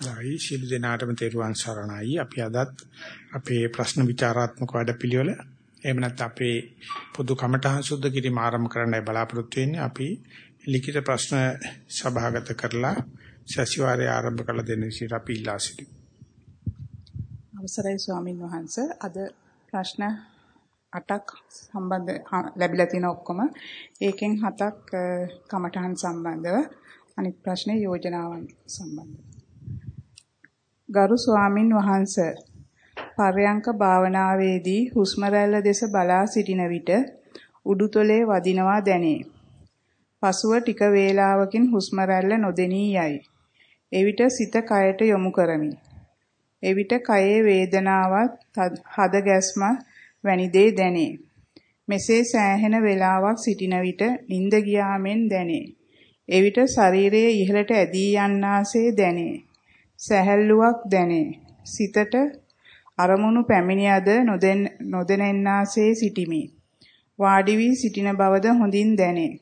ආයි ශිළු දෙනාටම තෙරුවන් සරණයි. අපි අදත් අපේ ප්‍රශ්න විචාරාත්මක වැඩපිළිවෙල එහෙම නැත්නම් අපේ පොදු කමඨහං සුද්ධ කිරීම ආරම්භ කරන්නයි බලාපොරොත්තු වෙන්නේ. අපි ලිඛිත ප්‍රශ්න සභාගත කරලා සතිವಾರය ආරම්භ කළ දෙන විදිහට අපි ඉල්ලා සිටිමු. අවසරයි ස්වාමින් වහන්සේ අද ප්‍රශ්න 8ක් සම්බන්ධ ලැබිලා තියෙන ඔක්කොම ඒකෙන් 7ක් කමඨහන් සම්බන්ධව අනිත් ප්‍රශ්නේ යෝජනාවන් සම්බන්ධව ගරු ස්වාමින් වහන්ස පර්යංක භාවනාවේදී හුස්ම රැල්ල දෙස බලා සිටින විට උඩුතොලේ වදිනවා දැනේ. පසුව ටික වේලාවකින් හුස්ම රැල්ල නොදෙනී යයි. එවිට සිත කයට යොමු කරමි. එවිට කයේ වේදනාවක් හද ගැස්ම වැනි දේ දැනේ. මෙසේ සෑහෙන වේලාවක් සිටින විට නිින්ද ගියාමෙන් දැනේ. එවිට ශරීරයේ ඉහළට ඇදී යන්නාසේ දැනේ. සැහැල්ලුවක් දැනේ. සිතට අරමුණු පැමිණියද නොදැනෙන්නාසේ සිටිමි. වාඩි වී සිටින බවද හොඳින් දැනේ.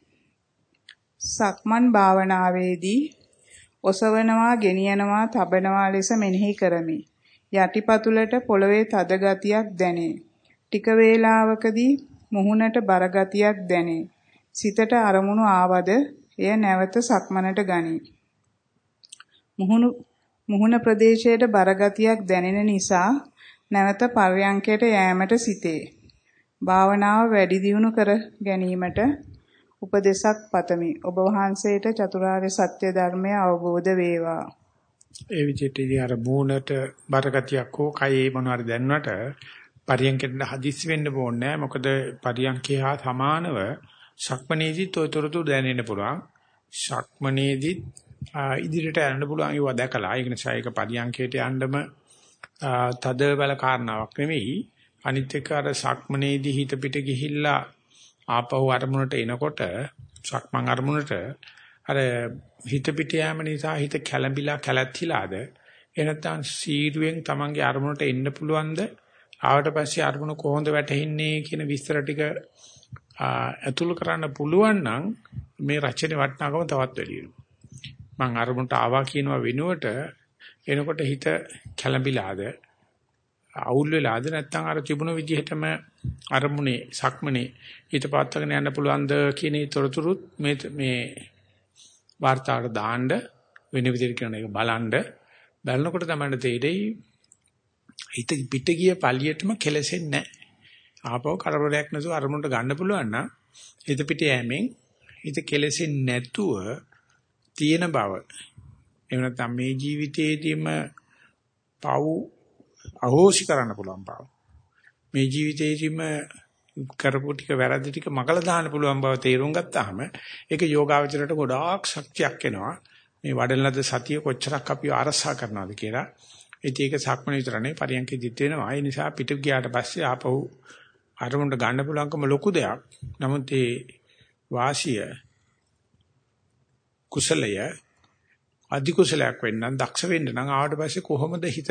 සක්මන් භාවනාවේදී ඔසවනවා, ගෙනියනවා, තබනවා ලෙස මෙනෙහි කරමි. යටිපතුලට පොළවේ තද ගතියක් දැනේ. ටික වේලාවකදී මුහුණට බර ගතියක් දැනේ. සිතට අරමුණු ආවද එය නැවත සක්මනට ගනී. මුහුණු මුහුණ ප්‍රදේශයට බරගතියක් දැනෙන නිසා නැවත පර්යංකයට යෑමට සිටේ. භාවනාව වැඩි දියුණු කර ගැනීමට උපදේශක් පතමි. ඔබ වහන්සේට චතුරාර්ය සත්‍ය ධර්මය අවබෝධ වේවා. ඒ විදිහටදී අර මූණට බරගතියක් හෝ කයේ මොනවාරි දැනුණට පරියන්කෙට හදිස්සි වෙන්න ඕනේ නැහැ. මොකද පරියන්කේ හා සමානව ශක්මනේදිත් ඔය තොරතුරු දැනෙන්න පුළුවන්. ශක්මනේදිත් ඉදිරියට යන්න පුළුවන් ඒවා දැකලා. ඒක නිසා ඒක පරියන්කයට යන්නම තද බල කාරණාවක් නෙවෙයි. අනිත් එක අර සක්මනේදී හිත පිට ගිහිල්ලා ආපහු අරමුණට එනකොට සක්මන් අරමුණට අර හිත පිට යෑම නිසා හිත කැළඹිලා කැළැත්තිලාද එනත්තම් සීරුවෙන් Tamange අරමුණට එන්න පුළුවන්ද? ආවට පස්සේ අරමුණ කොහොමද වැටෙන්නේ කියන විස්තර ටික ඇතුළු කරන්න පුළුවන් නම් මේ රචනයේ වටිනාකම තවත් වැඩි වෙනවා. මං අරමුණට ආවා කියනවා වෙනුවට එනකොට හිත කැළඹිලාද? අවුල් වෙලාද? නැත්නම් අර තිබුණ විදිහටම අරමුණේ සක්මනේ හිත පාත්තගෙන යන්න පුළුවන්ද කියන තොරතුරුත් මේ මේ වார்த்தාවට දාන්න වෙන විදිහට කරන එක බලන්න. බලනකොට තමයි තේරෙයි හිත පිට ගිය පළියටම කෙලසෙන්නේ නැහැ. ආපහු කරදරයක් නැතුව අරමුණට ගන්න පුළුවන් නම් හිත පිට යෑමෙන් හිත කෙලසෙන්නේ නැතුව තියෙන බව. එහෙම නැත්නම් මේ ජීවිතේදීම පව් අහෝසි කරන්න පුළුවන් බව. මේ ජීවිතේදීම කරපු ටික වැරදි ටික මකලා දාන්න පුළුවන් බව තේරුම් ගත්තාම ඒක යෝගාවචරයට ගොඩාක් ශක්තියක් එනවා. මේ වඩන ලද සතිය කොච්චරක් අපි ආරසා කරනවද කියලා. ඉතින් ඒක සක්මන විතරනේ පරියන්කෙදිත් වෙනවා. ඒ නිසා පිට ගියාට පස්සේ ආපහු අරමුණට ගන්න පුළුවන්කම ලොකු දෙයක්. නමුත් ඒ වාසිය කුසලය අධි කුසලයක් වෙන්න දක්ෂ වෙන්න නම් ආවට පස්සේ කොහොමද හිත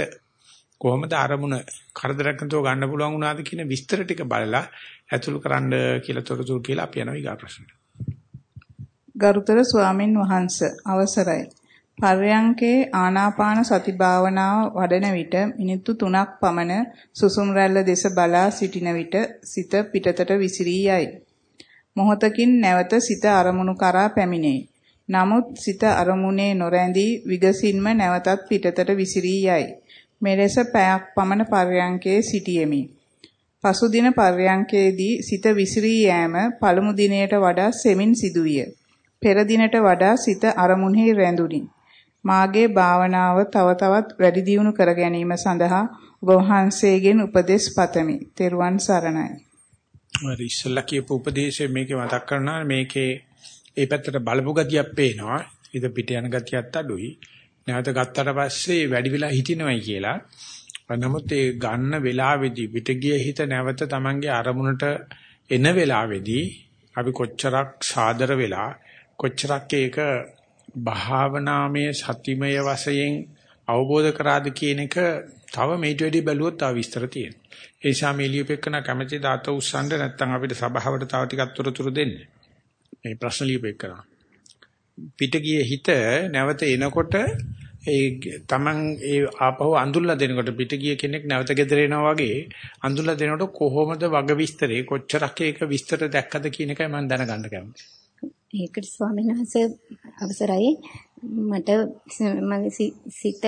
කොහොමද අරමුණ කරදරයක් නැතුව ගන්න පුළුවන් වුණාද කියන විස්තර ටික බලලා ඇතුළු කරන්න කියලා තොරතුරු කියලා අපි යනවා ඊගා ප්‍රශ්නට. ගරුතර ස්වාමින් වහන්සේ අවසරයි. පර්යංකේ ආනාපාන සති භාවනාව වඩන විට මිනිත්තු 3ක් පමණ සුසුම් රැල්ල දෙස බලා සිටින විට සිත පිටතට විසිරී යයි. මොහොතකින් නැවත සිත අරමුණු කරා පැමිණේ. නමුත් සිත අරමුණේ නොරැඳී විගසින්ම නැවතත් පිටතට විසිරී යයි. මෙලෙස පැයක් පමණ පර්යංකයේ සිටියෙමි. පසුදින පර්යංකයේදී සිත විසිරී යෑම පළමු දිනයට වඩා සෙමින් සිදුවිය. පෙර දිනට වඩා සිත අරමුණෙහි රැඳුනි. මාගේ භාවනාව තව තවත් වැඩි දියුණු කර ගැනීම සඳහා ඔබ වහන්සේගෙන් උපදෙස් පතමි. තෙරුවන් සරණයි. හරි ඉස්සලා කියපු උපදේශය මේකේ මතක් කරනවා මේකේ ඒ පැත්තට බලපු ගතියක් පේනවා. ඉත පිට යන ගතියත් අඩුයි. නැවත ගත්තට පස්සේ වැඩි වෙලා හිටිනවයි කියලා. නමුත් ඒ ගන්න වෙලාවේදී පිට ගිය හිත නැවත Tamange අරමුණට එන වෙලාවේදී අපි කොච්චරක් සාදර වෙලා කොච්චරක් ඒක භාවනාමය සතිමය වශයෙන් අවබෝධ කරාද කියන එක තව මේට වැඩි බැලුවොත් තව විස්තර තියෙනවා. ඒ නිසා මේ ලියුපෙකන කැමැති දාත උස්සන්න නැත්නම් අපිට සභාවට තව ටිකක් තොරතුරු දෙන්න. මේ ප්‍රශ්න ලියපෙක කරා. පිට ගියේ හිත නැවත එනකොට ඒ Taman ඒ ආපහු අඳුල්ලා දෙනකොට පිට ගිය කෙනෙක් නැවත ගෙදර එනවා වගේ අඳුල්ලා දෙනකොට කොහොමද වග විස්තරේ කොච්චරක් ඒක විස්තර දැක්කද කියන එකයි මම දැනගන්න කැමතියි. ඒකට ස්වාමීන් වහන්සේ අවසරයි මට මගේ සිත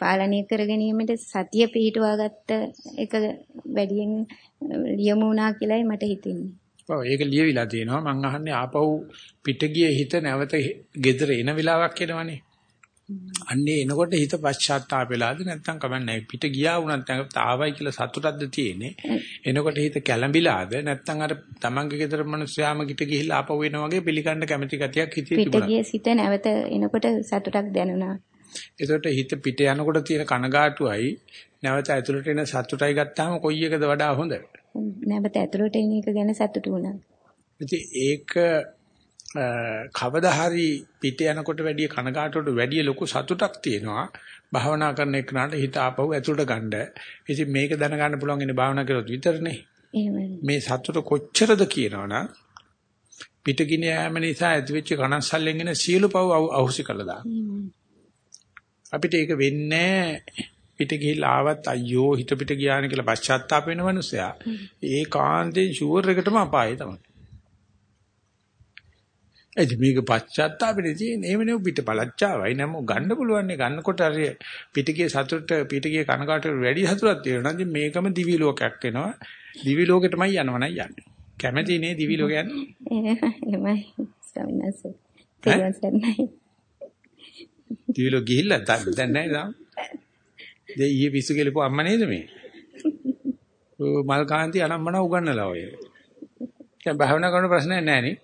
පාලනය කර ගැනීමට සතිය පිහිටුවා ගත්ත එක වැඩියෙන් ලියමු වුණා කියලායි මට හිතෙන්නේ. ඔව් ඒක ලියවිලා තියෙනවා මං අහන්නේ ආපහු පිට ගිය හිත නැවත ගෙදර එන වෙලාවක් එනවනේ. අන්නේ එනකොට හිත පශ්චාත්තාප වෙලාද නැත්නම් කමන්නේ පිට ගියා වුණත් නැත්නම් ආවයි කියලා සතුටක්ද තියෙන්නේ. එනකොට හිත කැළඹිලාද නැත්නම් අර තමන්ගේ ගෙදර මිනිස්යාම ගිට ගිහිල්ලා ආපහු එන වගේ පිළිකන්න කැමැති ගතියක් හිතේ තිබුණා. පිට ගිය සිත නැවත එනකොට සතුටක් දැනුණා. එතකොට හිත පිට යනකොට තියෙන කනගාටුවයි නැවත ඇතුළට එන සතුටයි ගත්තාම කොයි එකද වඩා හොඳ? නැවත ඇතුළට එන එක ගැන සතුටු වුණා. ඉතින් ඒක කවදා හරි පිට යනකොට වැඩි කනගාටුවට වැඩි ලොකු සතුටක් තියෙනවා. භාවනා කරන එකනට හිත ආපහු ඇතුළට ගන්න. ඉතින් මේක දැනගන්න පුළුවන් ඉන්නේ භාවනා කරොත් විතරනේ. මේ සතුට කොච්චරද කියනවනම් පිටගින යෑම නිසා ඇතිවෙච්ච කනස්සල්ලෙන් එන සියලු පව් අහුසි කළා දාන්න. අපිට ඒක වෙන්නේ පිට ගිහිල්ලා ආවත් අයියෝ හිත පිට ගියාන කියලා පශ්චාත්තාප වෙන මනුස්සයා ඒකාන්තයෙන් ෂුවර් එකටම අපායේ තමයි. එදි මේක පශ්චාත්තාපෙනේ තියෙන එහෙම නෙවෙයි පිට පළච්චාවයි. නම ගන්න පුළුවන් නේ. ගන්නකොට හරි පිටකේ සතුට පිටකේ කනකාට වැඩි සතුටක් තියෙනවා. නම් මේකම දිවි ලෝකයක් වෙනවා. දිවි ලෝකෙටමයි යනවා නම් යන්නේ. කැමැති නේ දිවි ලෝක යන්නේ? එහෙමයි. ස්වාමීන් වහන්සේ. තේරුම් ගන්නයි දිවි ලෝක ගිහිල්ලා දැන් නැහැ දෙය ඊයේ පිස්සු කෙලපු අම්මා නේද මේ ඔය මල් කාන්ති අනම්මන උගන්නලා ඔය දැන් භාවනා කරන ප්‍රශ්නයක් නැහැ නේ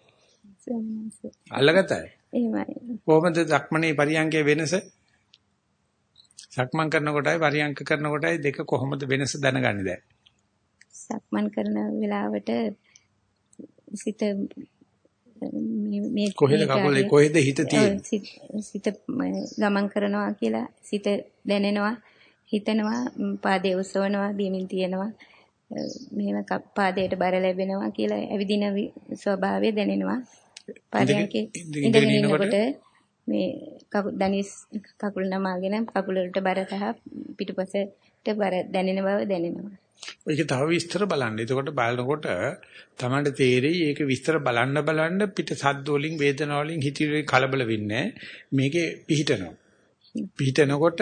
අල්ලගත්තයි. එහෙමයි. කොහොමද සක්මණේ පරියංගයේ වෙනස? සක්මන් කරන කොටයි පරියංග කරන කොටයි දෙක කොහොමද වෙනස දැනගන්නේ දැන්? සක්මන් කරන වෙලාවට සිත මේ කොහෙද කකුලේ කොහෙද හිත තියෙන්නේ? සිත ගමන් කරනවා කියලා සිත දැනෙනවා හිතනවා පාදයේ උසවනවා බිමින් තියෙනවා මෙහෙම පාදයට බර ලැබෙනවා කියලා ඇවිදින ස්වභාවය දැනෙනවා පරයන්කේ ඉඳගෙන ඉන්නකොට මේ කකුල් දනිස් කකුල් නමාගෙන කකුල වලට බර සහ පිටුපසට බර දැනෙන බව දැනෙනවා. ඒක තව විස්තර බලන්න. එතකොට බලනකොට තමයි තේරෙයි ඒක විස්තර බලන්න බලන්න පිට සද්ද වලින් වේදනාව වලින් හිතේ කලබල වෙන්නේ මේකේ පිහිටනවා. පිහිටනකොට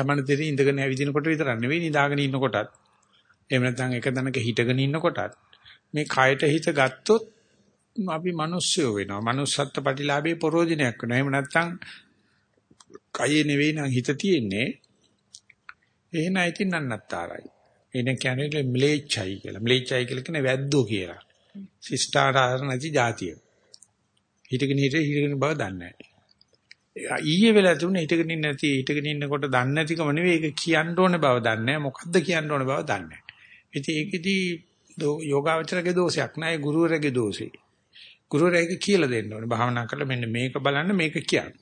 තමයි තේරෙයි ඉඳගෙන ඇවිදිනකොට විතරක් නෙවෙයි නිදාගෙන ඉන්නකොටත් එහෙම නැත්නම් එක තැනක හිටගෙන ඉන්නකොටත් මේ කයට හිත ගත්තොත් අපි මිනිස්සුયો වෙනවා. manussත්ත්ව ප්‍රතිලාභේ ප්‍රෝජනයක් වෙනවා. එහෙම නැත්නම් කයේ නෙවෙයි නම් හිත තියෙන්නේ. එහෙනම් ඉතින් නන්නත්තරයි. එන කියන්නේ මිලේච්ඡයි කියලා. මිලේච්ඡයි කියලා කියන්නේ වැද්දෝ කියලා. ශිෂ්ටාචාර නැති જાතිය. හිටගෙන හිට හිටගෙන බව දන්නේ නැහැ. ඊයේ වෙලා තුනේ හිටගෙන ඉන්න නැති හිටගෙන ඉන්නකොට දන්නේ නැතිකම නෙවෙයි ඒක කියන්න ඕන බව දන්නේ නැහැ. මොකද්ද කියන්න ඕන බව දන්නේ නැහැ. ඉතින් ඒකෙදි යෝගාවචරගේ දෝෂයක් නෑ ගුරුවරගේ දෝෂේ. ගුරුවරයෙක් කියලා දෙන්න ඕනේ. භාවනා කරලා මෙන්න මේක බලන්න මේක කියන්න.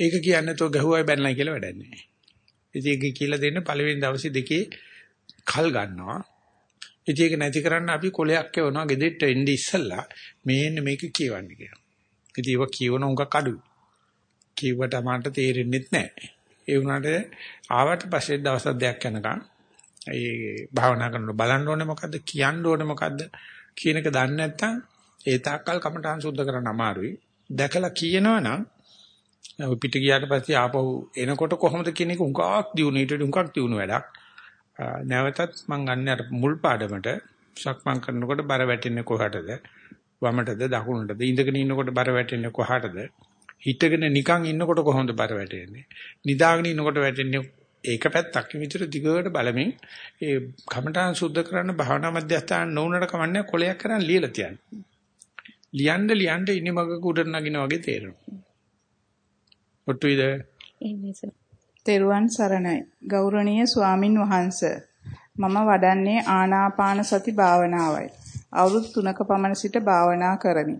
ඒක කියන්නේ તો ගහුවයි බැලනයි කියලා වැඩක් නැහැ. ඉතින් ඒක කියලා දෙන්න පළවෙනි දවසේ දෙකේ කල් ගන්නවා. ඉතින් ඒක නැති කරන්න අපි කොලයක් එවනවා ගෙදෙට්ට එන්නේ ඉස්සල්ලා මේන්න මේක කියවන්න කියලා. ඉතින් ඒක කියවන උඟක් අඩුයි. කිව්වට මට තේරෙන්නේ නැහැ. ඒ වුණාට ආවට පස්සේ දවස් දෙකක් යනකම් ඒ භාවනා කරනකොට බලන්න ඕනේ මොකද්ද කියන්න ඕනේ මොකද්ද කියන එක දන්නේ නැත්නම් ඒ තාක්කල් කමඨාන් සුද්ධ කරන්න අමාරුයි. දැකලා කියනවනම් ඔය පිට ගියාට පස්සේ ආපහු එනකොට කොහොමද කියන එක උඟක් දියුණු ඊට උඟක් දියුණු වැඩක්. නැවතත් මම ගන්න අර මුල් පාඩමට සක්මන් කරනකොට බර වැටෙන්නේ කොහටද? වමටද දකුණටද? ඉඳගෙන ඉන්නකොට බර වැටෙන්නේ කොහටද? හිටගෙන නිකන් ඉන්නකොට කොහොමද බර වැටෙන්නේ? නිදාගෙන ඉන්නකොට වැටෙන්නේ ඒක පැත්තක් විතර දිගට බලමින් ඒ කමඨාන් සුද්ධ කරන්න භාවනා මධ්‍යස්ථාන නොවුනට කමන්නේ කොලයක් කරන් ලියලා තියන්නේ. ලියන්න ලියන්න ඉනි මගක උඩට නගින වගේ තේරෙනවා. ඔට්ටුයිද? තෙරුවන් සරණයි. ගෞරවනීය ස්වාමින් වහන්සේ. මම වඩන්නේ ආනාපාන සති භාවනාවයි. අවුරුදු 3ක පමණ සිට භාවනා කරමි.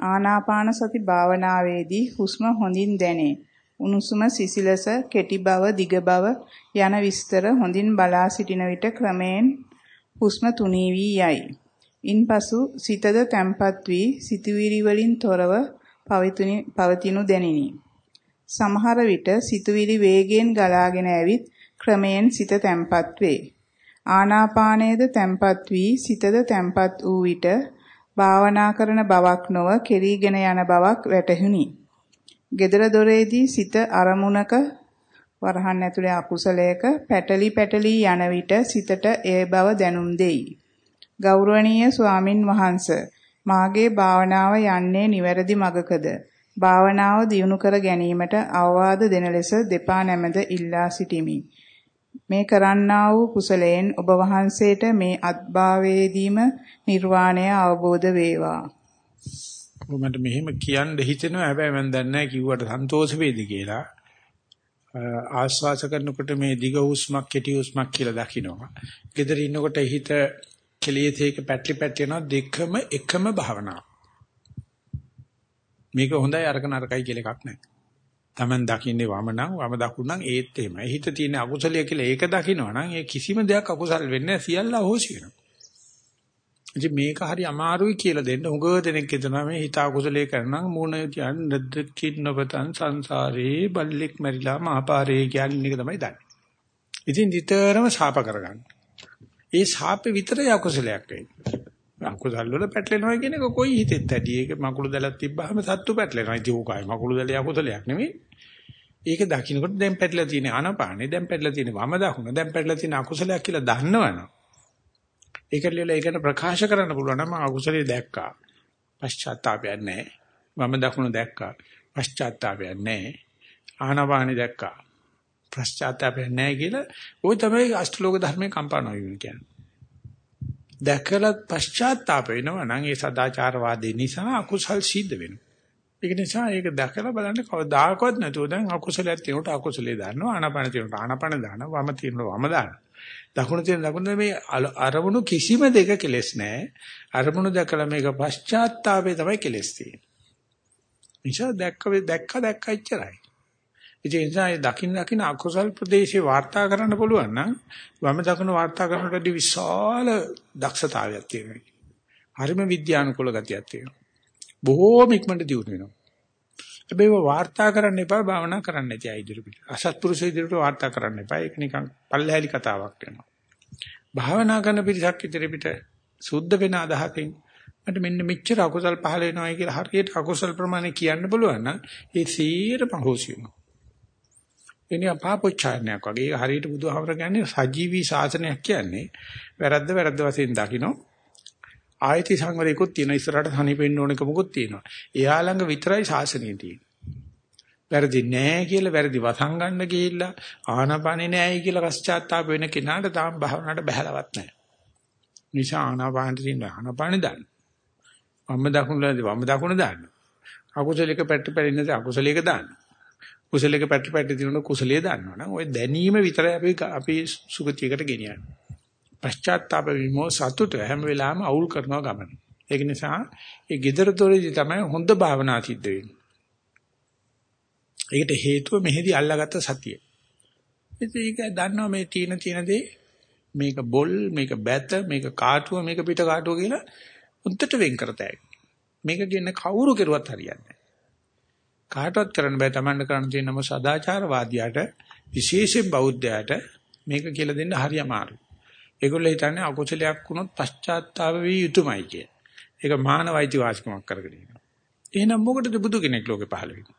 ආනාපාන සති භාවනාවේදී හුස්ම හොඳින් දැනේ. උණුසුම සිසිලස, කෙටි බව, දිග බව යන විස්තර හොඳින් බලා සිටින විට ක්‍රමයෙන් හුස්ම තුනී වී යයි. ඉන්පසු සිතද තැම්පත් වී සිතුවිලි වලින් තොරව පවතිනු දැනිනි. සමහර විට සිතුවිලි වේගයෙන් ගලාගෙන ඇවිත් ක්‍රමයෙන් සිත තැම්පත් වේ. ආනාපානයේද තැම්පත් වී සිතද තැම්පත් වූ විට භාවනා කරන බවක් නොව කෙරීගෙන යන බවක් වැටහුණි. gedara doreedi සිත අරමුණක වරහන් ඇතුලේ අකුසලයක පැටලි පැටලි යන විට සිතට ඒ බව දැනුම් දෙයි. ගෞරවනීය ස්වාමින් වහන්සේ මාගේ භාවනාව යන්නේ නිවැරදි මගකද? භාවනාව දියුණු කර ගැනීමට අවවාද දෙන ලෙස දෙපා නැමද ඉල්ලා සිටිමි. මේ කරන්නා වූ කුසලයෙන් ඔබ වහන්සේට මේ අත්භාවයේදීම නිර්වාණය අවබෝධ වේවා. මට මෙහෙම කියන්න හිතෙනවා හැබැයි මම දන්නේ නැහැ කිව්වට සන්තෝෂ වේද කියලා. ආශ්වාස කරනකොට මේ දිග හුස්මක් කෙටි හුස්මක් කියලා දකින්නවා. gedara ඉන්නකොට හිත කෙලියතේක පැටලි පැටලි යනවා දෙකම එකම භාවනාව. මේක හොඳයි අරක නරකයි කියලා එකක් නැහැ. Taman දකින්නේ වම නම් වම දකුණ නම් ඒත් එහෙමයි. හිත තියෙන අකුසලයේ කියලා ඒක දකිනවා නම් ඒ කිසිම දෙයක් අකුසල් වෙන්නේ නැහැ සියල්ල අහෝසි වෙනවා. ඉතින් මේක හරි අමාරුයි කියලා දෙන්න උගව දෙනෙක් හිතනවා මේ හිත අකුසලයේ කරනම් මූණ කියන්නේ නද්දකින්නවතන් සංසාරේ බල්ලෙක් මැරිලා මහපාරේ කියන්නේ එක තමයි දන්නේ. ඉතින් නිතරම ශාප කරගන්න. ඒ ශාපේ විතරයි අකුසලයක් වෙන්නේ. අකුසල් වල පැටලෙනවා කියන එක කොයි හිතෙත් ඇති. ඒක මකුළු දැලක් තිබ්බහම සත්තු පැටලෙනවා. ඉතින් ඕකයි මකුළු දැලේ අකුසලයක් නෙමෙයි. ඒක දකින්නකොට දැන් පැටලලා තියෙන ආනපානේ දැන් පැටලලා තියෙන වම දකුණ දැන් පැටලලා තියෙන අකුසලයක් කියලා දන්නවනම් ඒකට ලියලා ඒකට ප්‍රකාශ කරන්න පුළුවන් නම් අකුසලයේ දැක්කා. පශ්චාත්තාපයක් නැහැ. වම දකුණ දැක්කා. පශ්චාත්තාපයක් නැහැ. ආනපානේ දැක්කා. පශ්චාත්තාපයක් නැහැ කියලා ওই තමයි අෂ්ටලෝක ධර්මයේ කම්පාණ වෙන්නේ. දැකලා පශ්චාත්තාප වෙනවා නම් ඒ සදාචාරවාදී නිසා අකුසල් සිද්ධ වෙනවා. ඒක නිසා ඒක දැකලා බලන්න කවදාකවත් නැතුව දැන් අකුසලයක් තියෙනකොට අකුසලේ දානවා ආනාපාන තියෙනකොට ආනාපාන දානවා වම තියෙනකොට වම දානවා. දකුණ තියෙන දකුණ මේ අරමුණු කිසිම දෙක කෙලස් නැහැ. අරමුණු දැකලා මේක පශ්චාත්තාපේ තමයි කෙලස් තියෙන්නේ. නිසා දැක්ක දැක්ක දැක්ක ඉච්චරයි. ඒ නිසා දකින්න දකින්න අකුසල් ප්‍රදේශේ වාර්තා කරන්න පුළුවන් නම් වම දකුණ වාර්තා කරනකොටදී විශාල දක්ෂතාවයක් තියෙනවා. හරිම විද්‍යානුකූල ගතියක් තියෙනවා. බොහෝම ඉක්මනට දියුණු වෙනවා. හැබැයි වාර්තා කරන්න එපා භාවනා කරන්න නැති අය ඉදිරියට. අසත්පුරුෂ ඉදිරියට වාර්තා කරන්න එපා. ඒක නිකන් පල්ලහැලි කතාවක් වෙනවා. භාවනා කරන පිරිසක් ඉදිරියට සුද්ධ වෙන අදහකින් මට මෙන්න මෙච්චර අකුසල් පහල වෙනවා කියලා හරියට අකුසල් ප්‍රමාණය කියන්න බලුවා නම් ඒ සීර පහෝසි වෙනවා. එනිසා පාපොච්චාරණයක් වගේ හරියට බුදුහාමර කියන්නේ සජීවී ශාසනයක් කියන්නේ වැරද්ද වැරද්ද වශයෙන් දකින්න ආයති සංවරයකුත් තියෙන ඉස්සරහට හනිපෙන්න ඕනක මොකුත් තියෙනවා. එයා ළඟ විතරයි ශාසනය තියෙන්නේ. වැරදි නෑ කියලා වැරදි වසංගන්න ගිහිල්ලා ආනපනේ නෑයි කියලා පශ්චාත්තාප වෙන කෙනාට තාම භාවනාවට බහැලවත් නෑ. නිසා ආනපාන තියෙන ආනපාන දාන්න. වම් දකුණුලදී වම් දකුණ දාන්න. අකුසලික පැට්ට පැරින්නද අකුසලික දාන්න. කුසලයක පැටි පැටි දිනන කුසලයේ දන්නවනම් ওই දැනීම විතරයි අපි අපි සුගතියකට ගෙනියන්නේ. පශ්චාත්තාප විමෝ සතුට හැම වෙලාවෙම අවුල් කරනවා ගමන. ඒක නිසා ඒ gedara doreදී තමයි හොඳ භාවනා සිද්ධ වෙන්නේ. ඒකට හේතුව මෙහෙදි අල්ලාගත්ත සතිය. ඉතින් ඒක දන්නවා මේ තීන තීන දේ මේක බොල් මේක බැත මේක කාටුව මේක පිට කාටුව කියලා උන්ටට වෙන් කරතයි. මේක කියන්නේ කවුරු කෙරුවත් හරියන්නේ කාටවත් කරන්න බෑ Tamanne කරන්න තියෙන නම සදාචාරවාදියාට විශේෂයෙන් බෞද්ධයාට මේක කියලා දෙන්න හරි අමාරුයි. ඒගොල්ලෝ හිතන්නේ අකුසලයක් වුණොත් පශ්චාත්තාප විය යුතුමයි කිය. ඒක මානවයිති වාසිකමක් කරගෙන ඉන්නවා. එහෙනම් මොකටද බුදු කෙනෙක් ලෝකේ පහළ වෙන්නේ?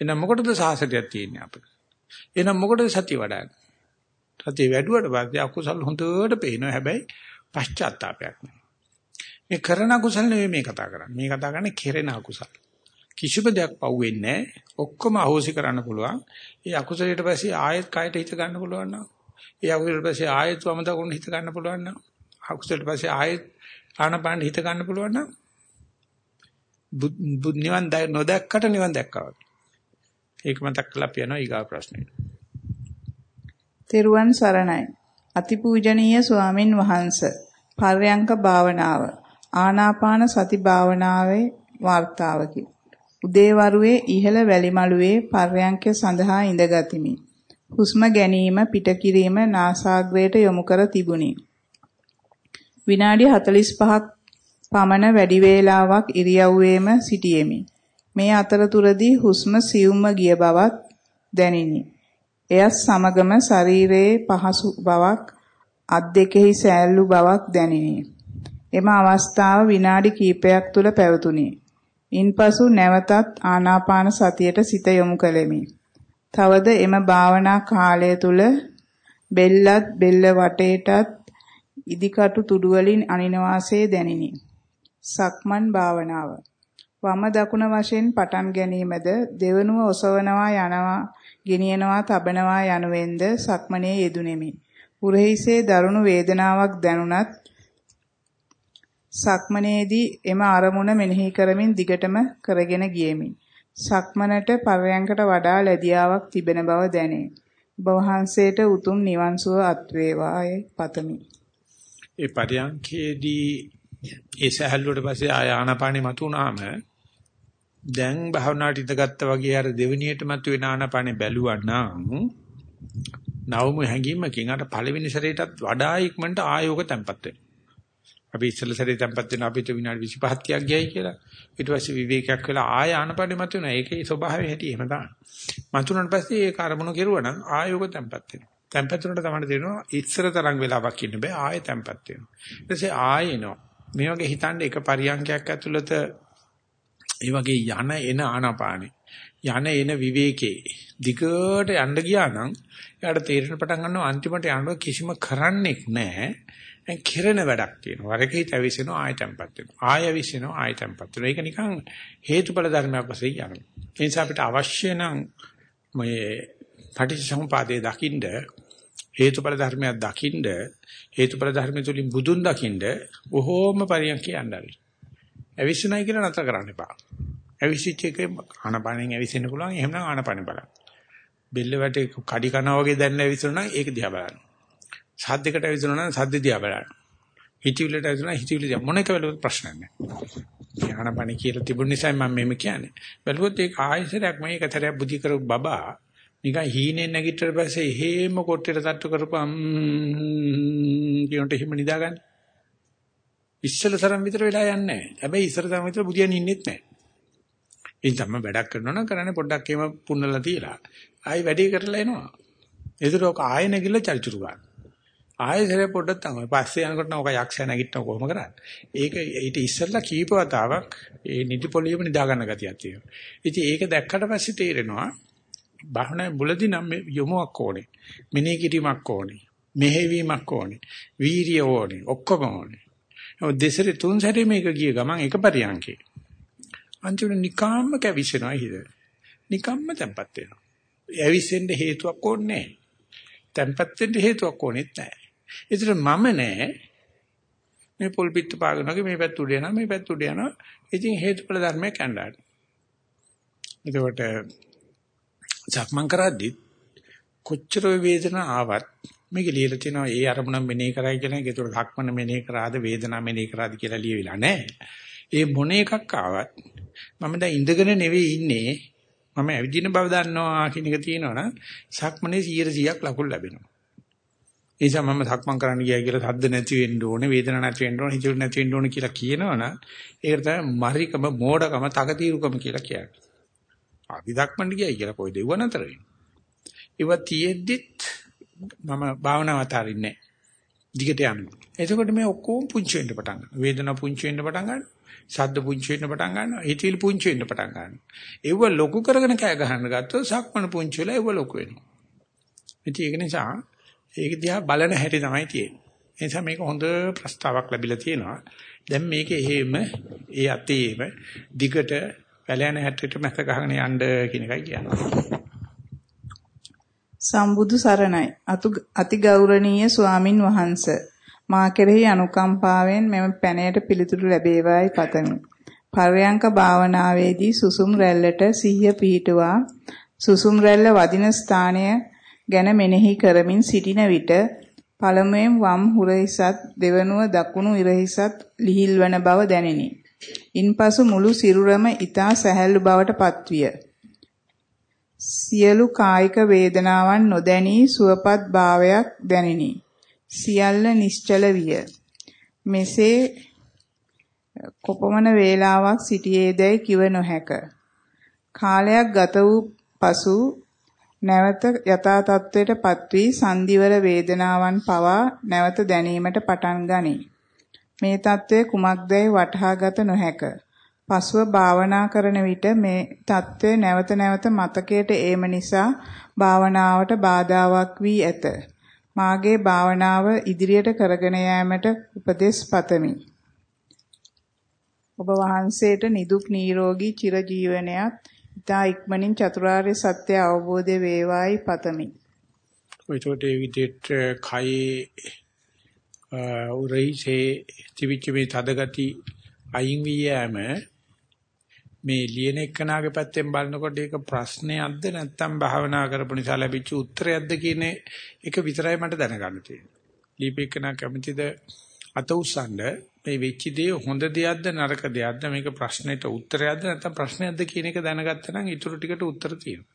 එහෙනම් මොකටද සාසනයක් තියෙන්නේ අපිට? එහෙනම් මොකටද සතිය වඩන්නේ? සතිය වැඩුවට පස්සේ අකුසල් හොඳට පේනවා හැබැයි පශ්චාත්තාපයක් නෑ. මේ කරන අකුසල් නෙවෙයි මේ කතා කරන්නේ. මේ කතා කරන්නේ කෙරෙන අකුසල්. කිසිම දෙයක් පව් වෙන්නේ ඔක්කොම අහෝසි කරන්න පුළුවන්. ඒ අකුසලයට පස්සේ ආයෙත් කයට හිත ගන්න පුළුවන් නම්. ඒ අකුසල පස්සේ ආයෙත් වම දකුණ හිත ගන්න පුළුවන් නම් අකුසල පස්සේ ආයෙත් ආනපාන හිත ගන්න පුළුවන් නම් බුදු නිවන් නොදැක්කට නිවන් දැක්කා වගේ. ඒක මතක් කරලා පියනවා ඊගා ප්‍රශ්නේ. තෙරුවන් සරණයි. අතිපූජනීය ස්වාමින් වහන්සේ. පර්යංක භාවනාව. ආනාපාන සති භාවනාවේ වார்த்தාවකි. උදේවරුේ ඉහළ වැලිමළුවේ පර්යංකය සඳහා ඉඳගතිමි. හුස්ම ගැනීම පිට කිරීම නාසාග්‍රයට යොමු කර තිබුණි. විනාඩි 45ක් පමණ වැඩි වේලාවක් ඉරියව්වේම සිටියෙමි. මේ අතරතුරදී හුස්ම සියුම්ම ගිය බවත් දැනිනි. එයත් සමගම ශරීරයේ පහසු බවක් අත් දෙකෙහි සෑල්ලු බවක් දැනිනි. එම අවස්ථාව විනාඩි කිහිපයක් තුල පැවතුණි. ඉන්පසු නැවතත් ආනාපාන සතියට සිත යොමු කළෙමි. තවද එම භාවනා කාලය තුල බෙල්ලත් බෙල්ල වටේටත් ඉදිකටු තුඩු වලින් අනිනවාසේ දැනිනි. සක්මන් භාවනාව. වම දකුණ වශයෙන් පටන් ගැනීමද දෙවනුව ඔසවනවා යනවා ගෙනියනවා තබනවා යනුවෙන්ද සක්මනේ යෙදුණෙමි. උරහිසේ දරුණු වේදනාවක් දැනුණත් සක්මනේදී එම අරමුණ මෙනෙහි කරමින් දිගටම කරගෙන ගියෙමි. සක්මනට පරයන්කට වඩා ලැබියාවක් තිබෙන බව දැනේ. ඔබ වහන්සේට උතුම් නිවන් සුව අත් වේවායි පතමි. ඒ පරයන්කේදී ඒ සහැල්ලුවට පස්සේ ආය ආනාපානෙ මතුනාම දැන් භාවනාවට ඉඳගත්තා වගේ අර දෙවෙනියට මතුවෙන ආනාපානෙ බැලුවා නම් නවමු හැංගීමකින් අර පළවෙනි සැරේටත් වඩා ඉක්මනට ආයෝග තැම්පත් වෙනවා. අපි ඉස්සෙල්ල සැරේ තැම්පත් වෙන අපිට විනාඩි 25 30ක් ගියයි කියලා. ඊට පස්සේ විවේකයක් වෙලා ආය ආනපනෙ මතුවෙනවා. ඒකේ ස්වභාවය හැටි එහෙම තමයි. මතුනට පස්සේ ඒක අරමුණු කෙරුවා නම් ආයෝග තැම්පත් වෙනවා. තැම්පත් වුණාට තමයි තේරෙනවා ඉස්සර තරම් වෙලාවක් ඉන්න බෑ ආයෙ තැම්පත් වෙනවා. ඊට පස්සේ ආයෙ එනවා. මේ වගේ හිතන්නේ එක පරියන්කයක් ඇතුළත ඒ වගේ යන එන ආනාපානෙ යන එන විවේකේ දිගට යන්න ගියා නම් එයාට තේරෙන පටන් ගන්නවා අන්තිමට යනකොට කිසිම කරන්නෙක් නැහැ. දැන් කෙරෙන වැඩක් තියෙනවා. වරක හිත ඇවිස්සෙනවා ආය තැම්පත් වෙනවා. ආය ඇවිස්සෙනවා ආය තැම්පත් වෙනවා. ඒක නිකන් හේතුඵල ධර්මයක් වශයෙන් යනවා. ඒ නිසා අපිට අවශ්‍ය නම් මේ පටිච්චසමුපාදයේ දකින්න හේතුඵල ධර්මයක් දකින්න හේතුඵල ධර්ම තුලින් බුදුන් දකින්න බොහෝම පරියන්ක යන්නයි. ඇවිස්සුණයි කියලා නතර කරන්න එපා. ඇවිසිච්ච එක ආනපනෙන් ඇවිසෙන්න පුළුවන්. එහෙමනම් ආනපනෙ බලන්න. බෙල්ල වැටේ කඩි කනවා වගේ දැන්න ඇවිස්සුණා නම් ඒක දිහා බලන්න. සද්දයකට ඇවිස්සුණා නම් සද්ද දිහා බලන්න. හිතවිල්ලට ඇවිස්සුණා හිතවිල්ල දිහා මොන එක වැළුවත් ප්‍රශ්නයක් නැහැ. ආනපනෙ කියලා තිබුණ නිසා මම මෙහෙම කියන්නේ. බැලුවොත් ඒක ආයෙසරයක් මේක තරයක් බුද්ධි කරු බබා නිකන් හීනෙන් නැගිටතර පස්සේ හේම කොට්ටේට තට්ටු කරපම් කියනට හිම නිදාගන්න. ඉස්සල තරම් විතර වෙලා යන්නේ නැහැ. හැබැයි ඉස්සර තරම් විතර බුදියන් ඉන්නෙත් නැහැ. ඒ තමයි වැඩක් කරනවා නම් කරන්නේ පොඩ්ඩක් එහෙම පුන්නලා තියලා. ආයි වැඩේ කරලා එනවා. ඒතර ඔක ආයෙ නැගිලා චරිචුරු ගන්න. ආයෙ සරේ පොඩ්ඩක් තමයි. පස්සේ යනකොට නම් ඔක යක්ෂයා නැගිට්ටම කොහොම කරන්නේ? ඒක ඊට ඉස්සෙල්ලා කීප වතාවක් ඒ නිදි පොලියෙම නිදා ගන්න ගතියක් තියෙනවා. ඉතින් ඒක දැක්කට පස්සේ තේරෙනවා බාහනේ බුලදී නම් යොමුක් ඕනේ. මෙනෙහි කිරීමක් ඕනේ. මෙහෙවීමක් ඕනේ. වීරිය ඕනේ. ඔක්කොම ඕනේ. නමුත් දෙසරේ තුන් සැරේ මේක ගිය ගමන් එක පරියන්කේ. අන්තිමට නිකාම්ම කැවිසෙනවා හිත. නිකම්ම තැම්පත් වෙනවා. ඇවිස්සෙන්න හේතුවක් ඕනේ නැහැ. තැම්පත් වෙන්න හේතුවක් ඕනෙත් නැහැ. ඒතර මම නෑ මේ පොල් පිට පාගනගේ මේ පැත්ත උඩ යනවා මේ පැත්ත උඩ යනවා. ඉතින් හේතුඵල ධර්මයක් යනවා. එතකොට සක්මන් කරද්දි කොච්චර වේදනාවක් ආවත් මේක ලියලා තිනවා ඒ අරමුණ මෙනේ කරයි කියන එක. ඒතකොට සක්මන මෙනේ කරාද වේදනාව මෙනේ කරාද කියලා ලියවිලා නැහැ. ඒ මොන එකක් ආවත් මම දැන් ඉඳගෙන නෙවෙයි ඉන්නේ මම ඇවිදින බව දන්නවා කියන එක තියෙනවනම් සක්මනේ 100%ක් ලකුණු ලැබෙනවා. ඒ නිසා මම සක්මන් කරන්න ගියා කියලා සද්ද නැති වෙන්න ඕනේ, වේදනාවක් නැති වෙන්න ඕනේ, හිතුව නැති වෙන්න ඕනේ කියලා කියනවනම් ඒකට තමයි මරිකම, මෝඩකම, තකතිරුකම කියලා කියන්නේ. අපි දක්මන්න ගියයි කියලා කොයි දෙව්ව නතර වෙන්නේ. ඒව තියෙද්දිත් මම භාවනාව අතාරින්නේ නැහැ. දිගට යනවා. එතකොට මේ ඔක්කොම පුංචි වෙන්න පටන් ගන්නවා. වේදනාව පුංචි වෙන්න පටන් ගන්නවා. ශබ්ද පුංචි වෙන්න පටන් ගන්නවා. හිතවිලි පුංචි වෙන්න පටන් ගන්නවා. ඒව ලොකු කරගෙන කෑ ගහන්න ගත්තොත් සක්මණ පුංචි වෙලා ඒව ලොකු වෙනවා. ඉතින් ඒක නිසා ඒක දිහා බලන හැටි තමයි තියෙන්නේ. ඒ නිසා මේක හොඳ ප්‍රස්තාවක් ලැබිලා තියෙනවා. දැන් මේක එහෙම ඒ අතේම දිගට පැලයන හැටට මැස ගහගෙන යන්න කියන එකයි කියන්නේ. සම්බුදු සරණයි. අති ගෞරවනීය ස්වාමින් වහන්සේ මා කෙරෙහි අනුකම්පාවෙන් මෙම පැනයට පිළිතුරු ලැබේවායි පතමි. පර්යංක භාවනාවේදී සුසුම් රැල්ලට සිහිය පිහිටුවා සුසුම් රැල්ල වදින ස්ථානය ගැන මෙනෙහි කරමින් සිටින විට පළමුවෙන් වම් හුරහිසත් දෙවනුව දකුණු ඉරහිසත් ලිහිල් වන බව දැනිනි. ඉන්පසු මුළු සිරුරම ඊතා සැහැල්ලු බවට පත්විය. සියලු කායික වේදනාවන් නොදැනී සුවපත් භාවයක් දැනිනි. සියල්ල නිශ්චල විය. මෙසේ කොපමණ වේලාවක් සිටියේදැයි කිව නොහැක. කාලයක් ගත වූ පසු නැවත යථා තත්වයටපත් වී සංදිවර වේදනාවන් පවා නැවත දැනීමට පටන් ගනී. මේ తත්වය කුමක්දයි වටහාගත නොහැක. පසුව භාවනා කරන විට මේ తත්වය නැවත නැවත මතකයට ඒම නිසා භාවනාවට බාධාවක් වී ඇත. මාගේ භාවනාව ඉදිරියට කරගෙන යාමට උපදෙස් පතමි. ඔබ වහන්සේට නිදුක් නිරෝගී චිරජීවනයත් ඉතා ඉක්මනින් චතුරාර්ය සත්‍ය අවබෝධ වේවායි පතමි. ඔයිතෝට ඒ විදිහට කයි උරයිසේ තිවිච්ච මේ තදගති අයින් වී යෑම මේ ලියන එක්කනාගේ පැත්තෙන් බලනකොට ඒක ප්‍රශ්නයක්ද නැත්නම් භාවනා කරපු නිසා ලැබිච්ච උත්තරයක්ද කියන එක විතරයි මට දැනගන්න තියෙන්නේ. ලිපෙකනා කැමතිද අත උස්සන්න මේ වෙච්ච දේ හොඳ දෙයක්ද නරක දෙයක්ද මේක ප්‍රශ්නෙට උත්තරයක්ද නැත්නම් ප්‍රශ්නයක්ද කියන එක දැනගත්තා නම් ඊටු ටිකට උත්තර තියෙනවා.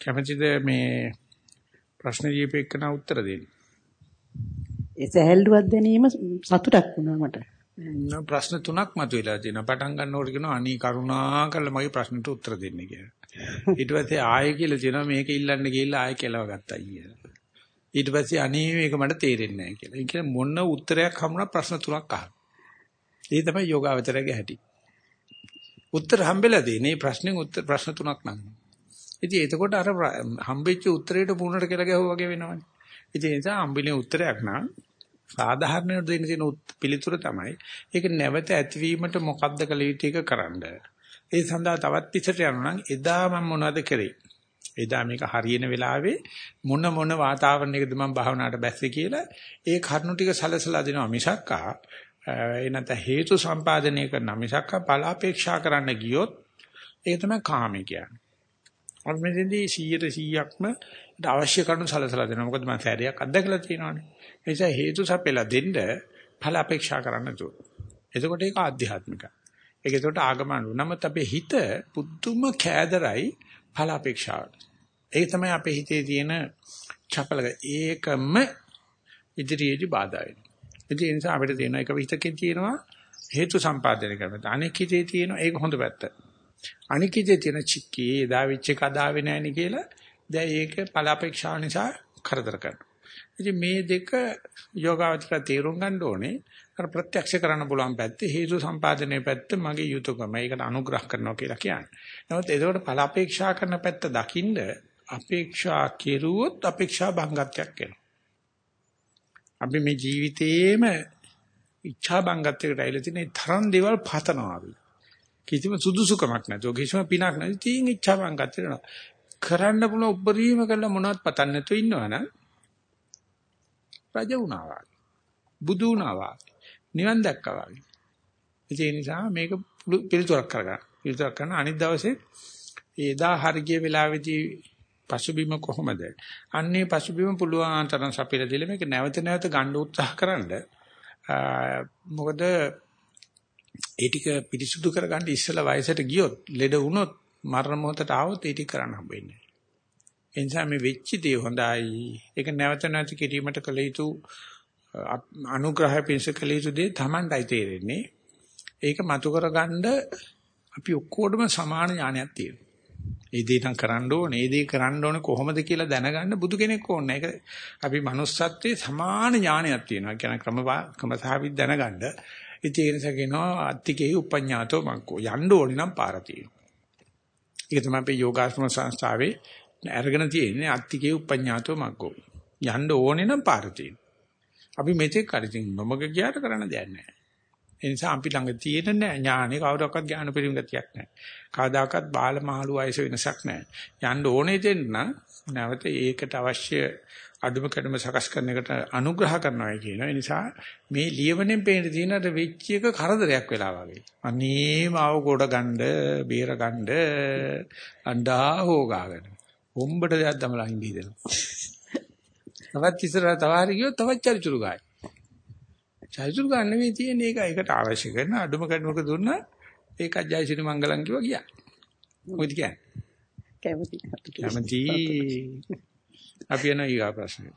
කැමතිද මේ ප්‍රශ්න දීපේකන උත්තර දෙන්න. ඒ සැහැල්ලුවක් දැනීම සතුටක් වුණා මට. ප්‍රශ්න තුනක් මතුවලා තියෙනවා. පටන් ගන්නකොට කියනවා අනී කරුණා කරලා මගේ ප්‍රශ්නට උත්තර දෙන්න කියලා. ඊට පස්සේ ආයෙ කියලා තියෙනවා මේක ඉල්ලන්න ගිහිල්ලා ආයෙ කෙලව ගත්තා කියලා. ඊට පස්සේ අනේ මේක මට තේරෙන්නේ නැහැ කියලා. ඒ කියන්නේ මොන උත්තරයක් හමුණා ප්‍රශ්න තුනක් අහන. ඒ තමයි යෝගාවචරයේ හැටි. උත්තර හම්බෙලා දෙන්නේ ප්‍රශ්නෙන් උත්තර ප්‍රශ්න තුනක් නම්. ඉතින් එතකොට අර හම්බෙච්ච උත්තරේට පුණට කියලා ගැහුවා වගේ වෙනවනේ. ඉතින් ඒ නිසා හම්බෙන්නේ උත්තරයක් නම් සාධාරණව දෙන්න තියෙන පිළිතුර තමයි ඒක නැවත ඇතිවීමට මොකද්ද කළ යුතු එක කරන්න. ඒ සඳහා තවත් පිටට යනවා නම් එදා මම මොනවද කරේ? එදා මේක හරියන වෙලාවේ මොන මොන වාතාවරණයකද මම භාවනාවට බැස්සේ කියලා ඒ කරුණු ටික සලසලා දෙනවා මිසක්කා ඒ නැත හේතු සම්පාදනය කරන මිසක්කා බලාපේක්ෂා කරන්න ගියොත් ඒක තමයි කාමී කියන්නේ. අපි මෙතෙන්දී 100ට 100ක්ම අවශ්‍ය කරුණු සලසලා දෙනවා. මොකද මම සැරයක් අත්දැකලා තියෙනවානේ. ඒ නිසා හේතු සපෙලා දෙන්න ඵල අපේක්ෂා කරන්න නෑ. එතකොට ඒක ආධ්‍යාත්මිකයි. ඒක ඒකට ආගමනු. නමුත් අපේ හිත පුදුම කෑදරයි ඵල අපේක්ෂාවට. ඒක තමයි අපේ හිතේ තියෙන චපලක. ඒකම ඉදිරියේදී බාධා වෙනවා. ඒ නිසා අපිට තියෙන එක විතකේ තියෙනවා හේතු සම්පාදනය කරනවා. අනෙක් හිතේ තියෙනවා ඒක හොඳ පැත්ත. අනෙක් හිතේ තියෙන චික්කේ එදා වෙච්ච එක අදාවේ නැහෙනි කියලා දැන් ඒක ඵල අපේක්ෂාව නිසා කරදර කරනවා. ඉතින් මේ දෙක යෝගාවචර තේරුම් ගන්න ඕනේ. අර ප්‍රත්‍යක්ෂ කරන්න පුළුවන් පැත්තේ හේතු සම්පාදනයේ පැත්ත මගේ යුතුයකම. ඒකට අනුග්‍රහ කරනවා කියලා කියන්නේ. නමුත් ඒකට ඵල අපේක්ෂා කරන පැත්ත දකින්න අපේක්ෂා කෙරුවොත් අපේක්ෂා භංගත්වයක් එනවා. අපි මේ ජීවිතේම ඉච්ඡා භංගත්වයකට ඇවිල්ලා තියෙන තරම් දේවල් පතනවා අපි. කිසිම සුදුසුකමක් නැතුව කිසිම පිනක් නැති තීන් ඉච්ඡා භංගත්වයට යනවා. කරන්න පුළුවන් උපරිම කළ මොනවත් පතන්න නැතුව ඉන්නවනම් රජ වුණා වගේ. බුදු වුණා වගේ. නිවන් දැක්කා වගේ. ඒ නිසා මේක පිළිතුරක් කරගන්න. පිළිතුරක් කරන අනිත් දවසේ එදා හරිය වෙලාවේදී පසුබිම කොහොමද? අන්නේ පසුබිම පුළුවන් තරම් සපිර දෙල මේක නැවත නැවත ගන්න උත්සාහ කරන්න. මොකද ඒ ටික පිරිසුදු කරගන්න ඉස්සලා වයසට ගියොත් ලෙඩ වුණොත් මරණ මොහොතට ආවොත් ඒ ටික කරන්න හම්බෙන්නේ නැහැ. ඒ නිසා මේ වෙච්ච දේ හොඳයි. ඒක නැවත නැවත කිරීමට කළ යුතු අනුග්‍රහය පිණිස කළ යුතු දේ Tamanටයි තේරෙන්නේ. ඒක මතු කරගන්න අපි ඔක්කොටම සමාන ඥානයක් තියෙනවා. ඒ දේ නම් කරන්න ඕනේ. ඒ දේ කරන්න ඕනේ කොහොමද කියලා දැනගන්න බුදු කෙනෙක් ඕනේ. ඒක අපි manussත්වයේ සමාන ඥානයක් තියෙනවා. කියන ක්‍රම ක්‍රමසහවිද දැනගන්න. ඉතින් ඒ නිසා කියනවා අත්තිකේ උපඤ්ඤාතෝ මංකෝ යන්න ඕනේ නම් පාර තියෙනවා. ඒක තමයි අපේ යෝගාශ්‍රම සංස්ථාවේ අරගෙන තියෙන්නේ අත්තිකේ උපඤ්ඤාතෝ මංකෝ. යන්න ඕනේ නම් පාර තියෙනවා. අපි මෙතෙක් කර ඉතින් නොමග ගියාට කරන්න දෙයක් නැහැ. ඒ නිසා අපි ළඟ තියෙන ඥානෙ කවුරක්වත් ඥාන පරිම ගතියක් නැහැ. කවදාකවත් බාල මහලු වයස වෙනසක් නැහැ. යන්න ඕනේ දෙන්න නැවත ඒකට අවශ්‍ය අඩුම කැඩුම සකස් කරන එකට අනුග්‍රහ කරනවා කියනවා. ඒ නිසා මේ ලියවණෙන් පේන තියෙන අර වෙච්ච එක කරදරයක් වෙලා වගේ. අනේ මාව කොට ගන්න, බේර ගන්න, අඬා හොගාගෙන. හොම්බට දෙයක් දමලා ඉඳී දෙනවා. තවත් ඉස්සරහ තව හරි ගියොත් තවත් චරිචුරු ගායි. චරිචුරු ගන්න නෙවෙයි තියෙන්නේ ඒක ඒකට අවශ්‍ය කරන අඩුම කඩමක දුන්නා ඒකත් ජයසිරි මංගලම් කිව්වා ගියා. මොකද කියන්නේ? කැමති. කැමති. අපි යන ඊගා ප්‍රශ්නෙ.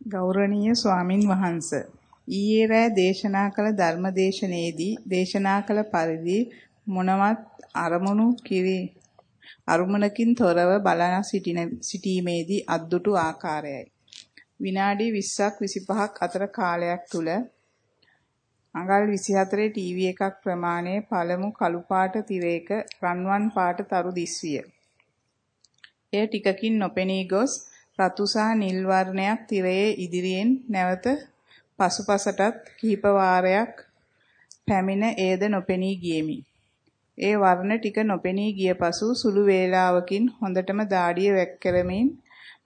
ගෞරවනීය ස්වාමින් වහන්සේ ඊයේ රෑ දේශනා කළ ධර්මදේශනයේදී දේශනා කළ පරිදි මොනවත් අරමුණු කිරි අරුමණකින් තොරව බලන සිටීමේදී අද්දුටු ආකාරයයි. විනාඩි 20ක් 25ක් අතර කාලයක් තුල අඟල් 24 ටීවී එකක් ප්‍රමාණයේ පළමු කළු පාට තිරයක රන්වන් පාට තරු දිස්විය. එය ටිකකින් නොපෙනී ගොස් රතු සහ නිල් වර්ණයක් තිරයේ ඉදිරියෙන් නැවත පසුපසටත් කිහිප වාරයක් පැමිණ එයද නොපෙනී ගියෙමි. ඒ වර්ණ ටික නොපෙනී ගිය පසු සුළු වේලාවකින් හොඳටම දාඩිය වැක් කරමින්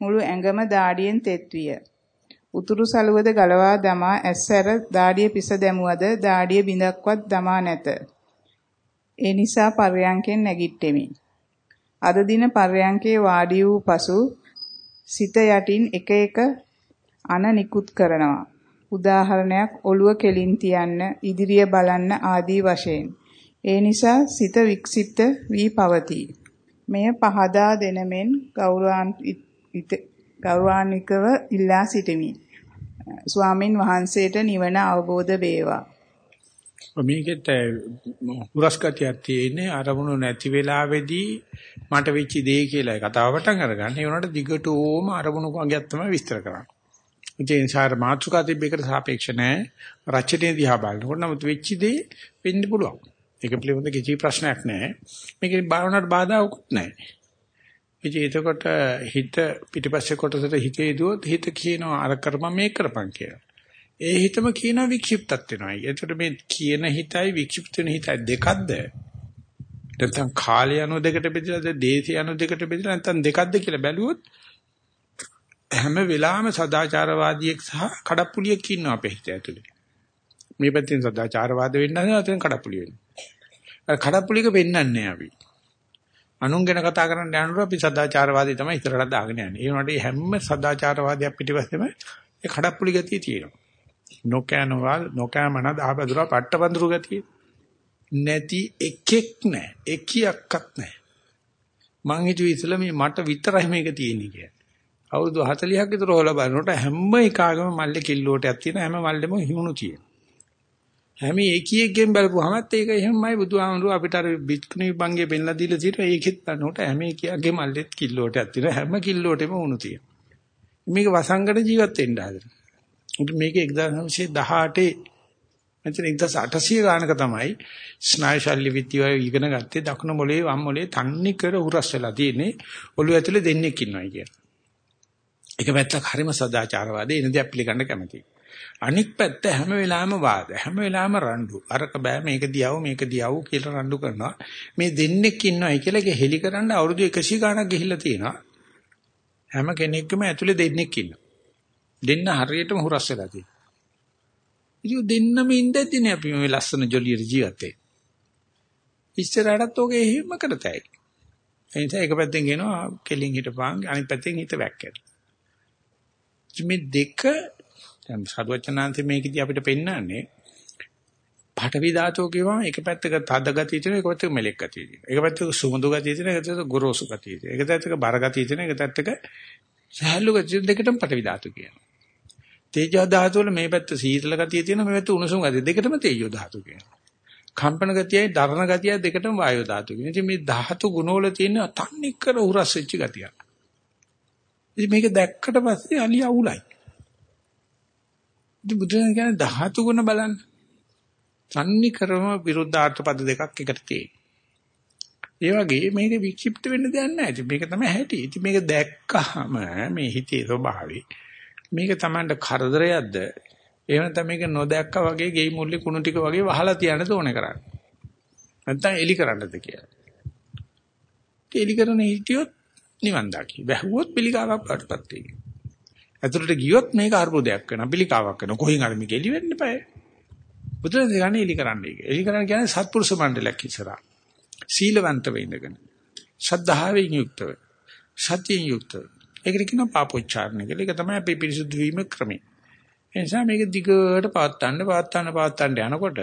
මුළු ඇඟම දාඩියෙන් තෙත් විය. උතුරු සළුවද ගලවා දමා ඇස්සැර දාඩිය පිස දැමුවද දාඩිය බිඳක්වත් දමා නැත. ඒ නිසා පර්යංකෙන් නැගිට්ටෙමි. අද දින පර්යංකේ වාඩි වූ පසු සිත යටින් එක එක අන නිකුත් කරනවා. උදාහරණයක් ඔළුව කෙලින් තියන්න, ඉදිරිය බලන්න ආදී වශයෙන්. ඒ නිසා සිත වික්සිප්ත වී පවතී. මෙය පහදා දෙනමෙන් ගෞරවාන්විතව ඉල්ලා සිටිමි. ස්වාමින් වහන්සේට නිවන අවබෝධ වේවා. මේකෙත් හුරස්කතියක් තියෙන්නේ අරමුණු නැති වෙලාවේදී මට වෙච්ච දේ කියලා කතාව පටන් අරගන්න. ඒ වුණාට දිගටම අරමුණු වගේක් තමයි විස්තර කරන්නේ. ඒ නිසා මාත්‍රිකා තිබ්බේකට සාපේක්ෂ නැහැ. රචනයේ දිහා බලනකොට නමුත් වෙච්ච දේ වෙන්න පුළුවන්. ඒක පිළිබඳ කිසි ප්‍රශ්නයක් නැහැ. මේකේ භාවනාවට බාධාකුත් නැහැ. ඉතින් එතකොට හිත පිටිපස්සේ කොටසට හිතේ දුවොත් හිත කියනවා අර කරපම් මේක කරපම් කියලා. ඒ හිතම කියනවා වික්ෂිප්තත් වෙනවායි. එතකොට මේ කියන හිතයි වික්ෂිප්ත වෙන හිතයි දෙකක්ද? නැත්නම් කාලය අනු දෙකට බෙදලාද දේශය අනු දෙකට බෙදලා නැත්නම් දෙකක්ද කියලා බැලුවොත් හැම වෙලාවෙම සදාචාරවාදියෙක් සහ කඩප්පුලියෙක් ඉන්නවා අපේ හිත ඇතුලේ. මේ පැත්තෙන් සදාචාරවාද වෙන්න හදනවා අතෙන් කඩප්පුලිය වෙනවා. අර කඩප්පුලික වෙන්නන්නේ අපි. අනුන් ගැන කතා කරන්න යනකොට අපි සදාචාරවාදී තමයි ඉස්සරහට දාගෙන යන්නේ. ඒ වුණාට හැම සදාචාරවාදියක් පිටිපස්සෙම ඒ කඩප්පුලි ගතිය තියෙනවා. නොකෑනවා නොකෑමන දහබදුරා පට්ටබඳුරු ගතිය. නැති එකෙක් නැහැ. එකියක්වත් නැහැ. මං හිතුවේ ඉතල මේ මට විතරයි මේක තියෙන්නේ කියලා. අවුරුදු 40ක් විතර හොල බලනකොට හැම එකාගම මල්ලේ කිල්ලෝටයක් තියෙන හැම මල්ලෙම හිමුණු තියෙන. හැම එකියෙක්ගෙන් බලපුවාමත් ඒක එහෙමයි බුදුහාමුදුරුව අපිට අර බිත්කුණි බංගේ බෙන්ලා දීලා තියෙනවා ඒකෙත් බලනකොට හැම එකියක්ගේ මල්ලෙත් කිල්ලෝටයක් තියෙන හැම කිල්ලෝටෙම උණු තියෙන. මේක වසංගත ජීවත් වෙන්න හදන. මේක 1918 මෙතන 1800 ගානක තමයි ස්නායු ශල්‍ය විද්‍යාව ඉගෙන ගත්තේ දකුණු මොලේ වම් මොලේ තන්නේ කර උරස් වෙලා තියෙන්නේ ඔළුව ඇතුලේ දෙන්නෙක් ඉන්නවා කියන. එක පැත්තක් හරිම සදාචාරවාදී එන දේ පිළිගන්න කැමතියි. අනික් පැත්ත හැම වෙලාවෙම වාද හැම වෙලාවෙම රණ්ඩු. අරක බෑ මේක දියව මේක දියව කියලා රණ්ඩු කරනවා. මේ දෙන්නෙක් ඉන්නවයි කියලා ඒක හෙලි කරන්න අවුරුදු 100 ගණක් ගිහිල්ලා තියෙනවා. හැම කෙනෙක්ගම ඇතුලේ දෙන්නෙක් ඉන්නවා. දෙන්න හරියටම හුරස් වෙලා තියෙනවා. ඉතින් දෙන්නම ඉඳද්දිනේ අපි මේ ලස්සන ජොලියට ජීවත් වෙන්නේ. ඉස්සරහටත් ඔගේ එහෙම කරතයි ඒ නිසා එක පැත්තෙන් කියනවා කෙලින් හිටපන් අනිත් පැත්තෙන් හිත වැක්කෙන මේ දෙක දැන් සරුවචනාන්ති මේකදී අපිට පෙන්වන්නේ පඨවි ධාතෝ කියවම එක පැත්තක තද ගතිය තියෙන එක පැත්තක මෙලෙක් ගතිය තියෙන. එක පැත්තක සුමුදු ගතිය තියෙන එක පැත්තක ගොරෝසු ගතිය තියෙන. එක පැත්තක බර ගතිය තියෙන එක පැත්තක සහැල්ලු ගතිය දෙකටම පඨවි ධාතු කියනවා. තේජෝ ධාතු වල මේ පැත්ත සීතල ගතිය තියෙන මේ පැත්ත උණුසුම් ගතිය දෙකටම තේජෝ ධාතු කියනවා. කම්පන ගතියයි දරණ ගතියයි දෙකටම වායෝ ධාතු කියනවා. ඉතින් මේ ධාතු ගුණ වල තියෙන තන්නේ කර උරස් වෙච්ච ගතියක්. ඉතින් මේක දැක්කට පස්සේ අලිය අවුලයි. ඉතින් බුදුන් කියන්නේ ධාතු ගුණ බලන්න. තන්නි කරම විරුද්ධාර්ථ පද දෙකක් එකට තියෙනවා. ඒ වගේ මේක වික්ෂිප්ත වෙන්න දෙයක් නැහැ. ඉතින් මේක තමයි හැටි. ඉතින් මේක දැක්කහම මේ හිතේ ස්වභාවය මේක Tamanට කරදරයක්ද? එහෙම නැත්නම් මේක නොදැක්කා වගේ ගෙයි මුල්ලේ කුණු ටික වගේ වහලා තියන්න ඕනේ කරන්නේ. නැත්නම් එලි කරන්නද කියලා. එලි කරන හිටියොත් නිවන් දකි. බැහුවොත් පිළිකාවක් වඩපත් වෙයි. ඇතුළට ගියොත් මේක අර්බුදයක් වෙනවා පිළිකාවක් වෙනවා. කොහෙන් හරි මේක එලි වෙන්න බෑ. බුදුරජාණන් කියන්නේ එලි කරන්නේ එලි කරන්නේ කියන්නේ සත්පුරුෂ මණ්ඩලයක් ඉස්සරහා. සීලවන්ත වෙන්නගෙන ශ්‍රද්ධාවෙන් යුක්තව සතියෙන් යුක්තව. ඒකට කියනවා පාපොච්චාරණ කියලා. ඒක තමයි අපි පිරිසුදු වීම ක්‍රමය. ඒ නිසා මේක දිගට පාත්තන්න පාත්තන්න පාත්තන්න යනකොට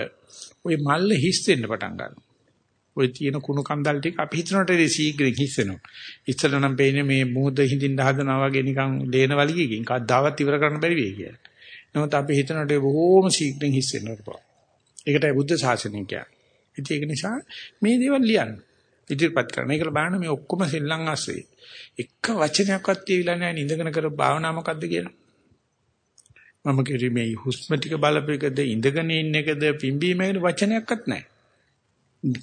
ওই මල්ල හිස් වෙන්න පටන් ගන්නවා. ওই තියෙන කුණු කන්දල් ටික අපි හිතනට ශීඝ්‍රයෙන් හිස්සෙනවා. ඉස්සර නම් පේන්නේ මේ මුහුද හිඳින්න හදනවා වගේ නිකන් ලේන වලිගකින් කද්දාවත් ඉවර කරන්න බැරි වෙයි කියලා. නමුත් අපි හිතනට බොහෝම ශීඝ්‍රයෙන් හිස්සෙනවා. ඒකටයි බුද්ධ ශාසනය කියන්නේ. ඉතින් ඒක නිසා මේ දේවල් ලියන්න. ඉදිරිපත් කරන. මේකල බලන්න මේ ඔක්කොම සෙල්ලම් ආස්සේ එක වචනයක්වත් තියවිලා නැහැ නිඳගෙන කර භාවනා මොකද්ද කියලා. මම කිරි මේ හුස්ම ටික බලපෙකද ඉඳගෙන ඉන්න එකද පිම්බීමේද වචනයක්වත් නැහැ.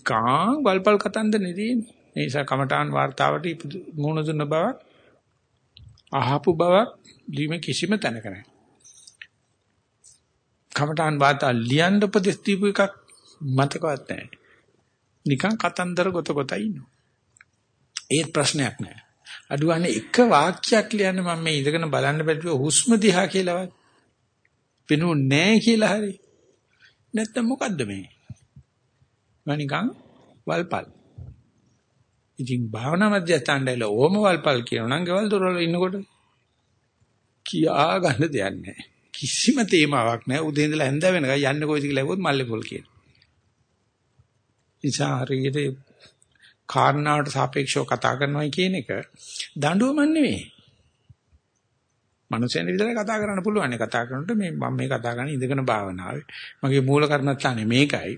ගාං වල්පල් කතන්දනේ තියෙන්නේ. ඒ නිසා කමඨාන් වார்த்தාවට මුණ දුන්න බව අහපු බව දීම කිසිම තැනක නැහැ. කමඨාන් වார்த்தා ලියන්න උපදෙස් දීපු එකක් මතකවත් නැහැ. නිකන් කතන්දර ගොත ගොතයි ඉන්නවා. ඒත් ප්‍රශ්නයක් නෑ. අඩුවන්නේ එක වාක්‍යයක් ලියන්න මම මේ ඉඳගෙන බලන්න බැලුවේ හුස්ම දිහා කියලාවත්. වෙනු නෑ කියලා හරි. නැත්තම් මොකද්ද මේ? මම නිකන් වල්පල්. ඉතින් භාවනා මධ්‍යස්ථානවල ඕම වල්පල් කියනවා නම් ගෙවල් දොරවල් ඉන්නකොට කියා ගන්න දෙයක් නැහැ. කිසිම තේමාවක් නැහැ. උදේ ඉඳලා හැන්ද වෙනකන් යන්නේ කොයිද කියලා ඇහුවොත් මල්ලේ පොල් කියන. ඉතින් හරියට කාරණාවට සාපේක්ෂව කතා කරනවා කියන එක දඬුවම නෙවෙයි. මනුස්සයන් විතරයි කතා කරන්න පුළුවන්. කතා කරනකොට මේ මම මේ කතා කරන්නේ ඉඳගෙන භාවනාවේ. මගේ මූල කර්මස්ථානේ මේකයි.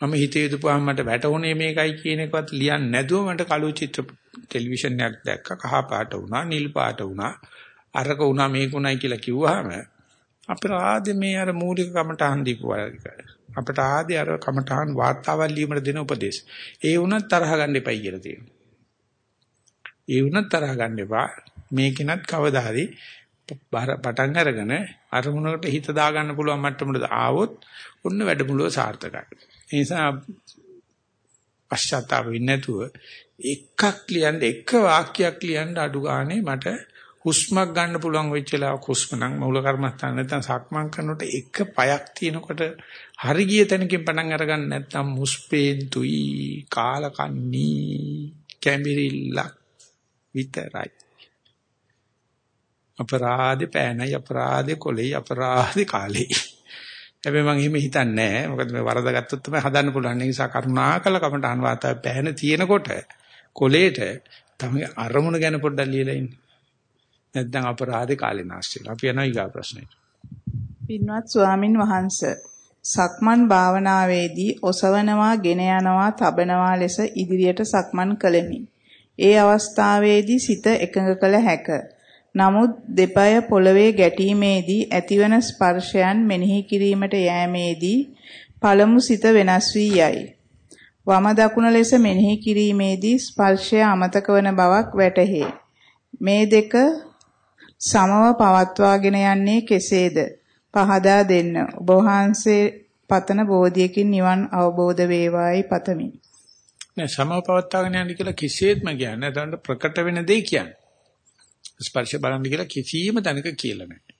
මම හිතේ යුතුපුවාම මට වැටුනේ මේකයි කියන එකවත් ලියන්නේ නැතුව මට කළු චිත්‍ර ටෙලිවිෂන් එකක් දැක්ක කහ පාට වුණා, නිල් පාට වුණා, අරක වුණා මේක වුණයි කියලා කිව්වහම අපරාධ මේ අර මූලික කමටහන් දීපු අපට ආදී අර කමටහන් වාර්තාවල් ලියීමට දෙන උපදේශ. ඒ වුණත් තරහ ගන්න එපයි කියලා තියෙනවා. ඒ වුණත් තරහ ගන්න එපා. මේකිනත් කවදා හරි පටන් අරගෙන අරමුණකට හිත දාගන්න පුළුවන් මට්ටමට ආවොත් ඔන්න වැඩමුළුව සාර්ථකයි. ඒ නිසා පශ්චාත්තාප වෙන්නේ නැතුව එකක් ලියන්න එක වාක්‍යයක් ලියන්න අඩු ගානේ මට හුස්මක් ගන්න පුළුවන් වෙච්ච වෙලාවක හුස්ම නම් මූල කර්මස්ථාන නැත්නම් සක්මන් කරනකොට එක පයක් තියෙනකොට හරි ගිය තැනකින් පටන් අරගන්න නැත්නම් මුස්පේන්තුයි කාලකන්නී කැමිරිල්ලක් විතරයි අපරාධේ පෑනයි අපරාධේ කොලේ අපරාධේ කාලේ හැබැයි මම එහෙම හිතන්නේ නැහැ. මොකද මේ වරදගත්තොත් තමයි හදන්න පුළුවන්. ඒ නිසා කරුණාකර කමට අනවාතය පෑන තියෙනකොට කොලේට තමයි අරමුණ ගැන පොඩ්ඩක් ලියලා ඉන්න. නැත්නම් අපරාධේ කාලේ නාස්ති අපි යනවා ඊගා ප්‍රශ්නෙට. පින්වත් ස්වාමින් වහන්සේ සක්මන් භාවනාවේදී ඔසවනවා, ගෙන යනවා, තබනවා ලෙස ඉදිරියට සක්මන් කළෙමි. ඒ අවස්ථාවේදී සිත එකඟ කළ හැක. නමුත් දෙපය පොළවේ ගැටීමේදී ඇතිවන ස්පර්ශයන් මෙනෙහි කිරීමට යෑමේදී පළමු සිත වෙනස් වී යයි. වම දකුණ ලෙස මෙනෙහි කිරීමේදී ස්පර්ශය අමතක වන බවක් වැටහේ. මේ දෙක සමව පවත්වාගෙන යන්නේ කෙසේද? පහදා දෙන්න. ඔබ වහන්සේ පතන බෝධියකින් නිවන් අවබෝධ වේවායි පතමි. නෑ සමව පවත්වාගෙන යන්න කියලා කිසියෙත්ම කියන්නේ නැතනම් ප්‍රකට වෙන දේ කියන්නේ. ස්පර්ශ බලන්න කියලා කිසියම් තැනක කියලා නැහැ.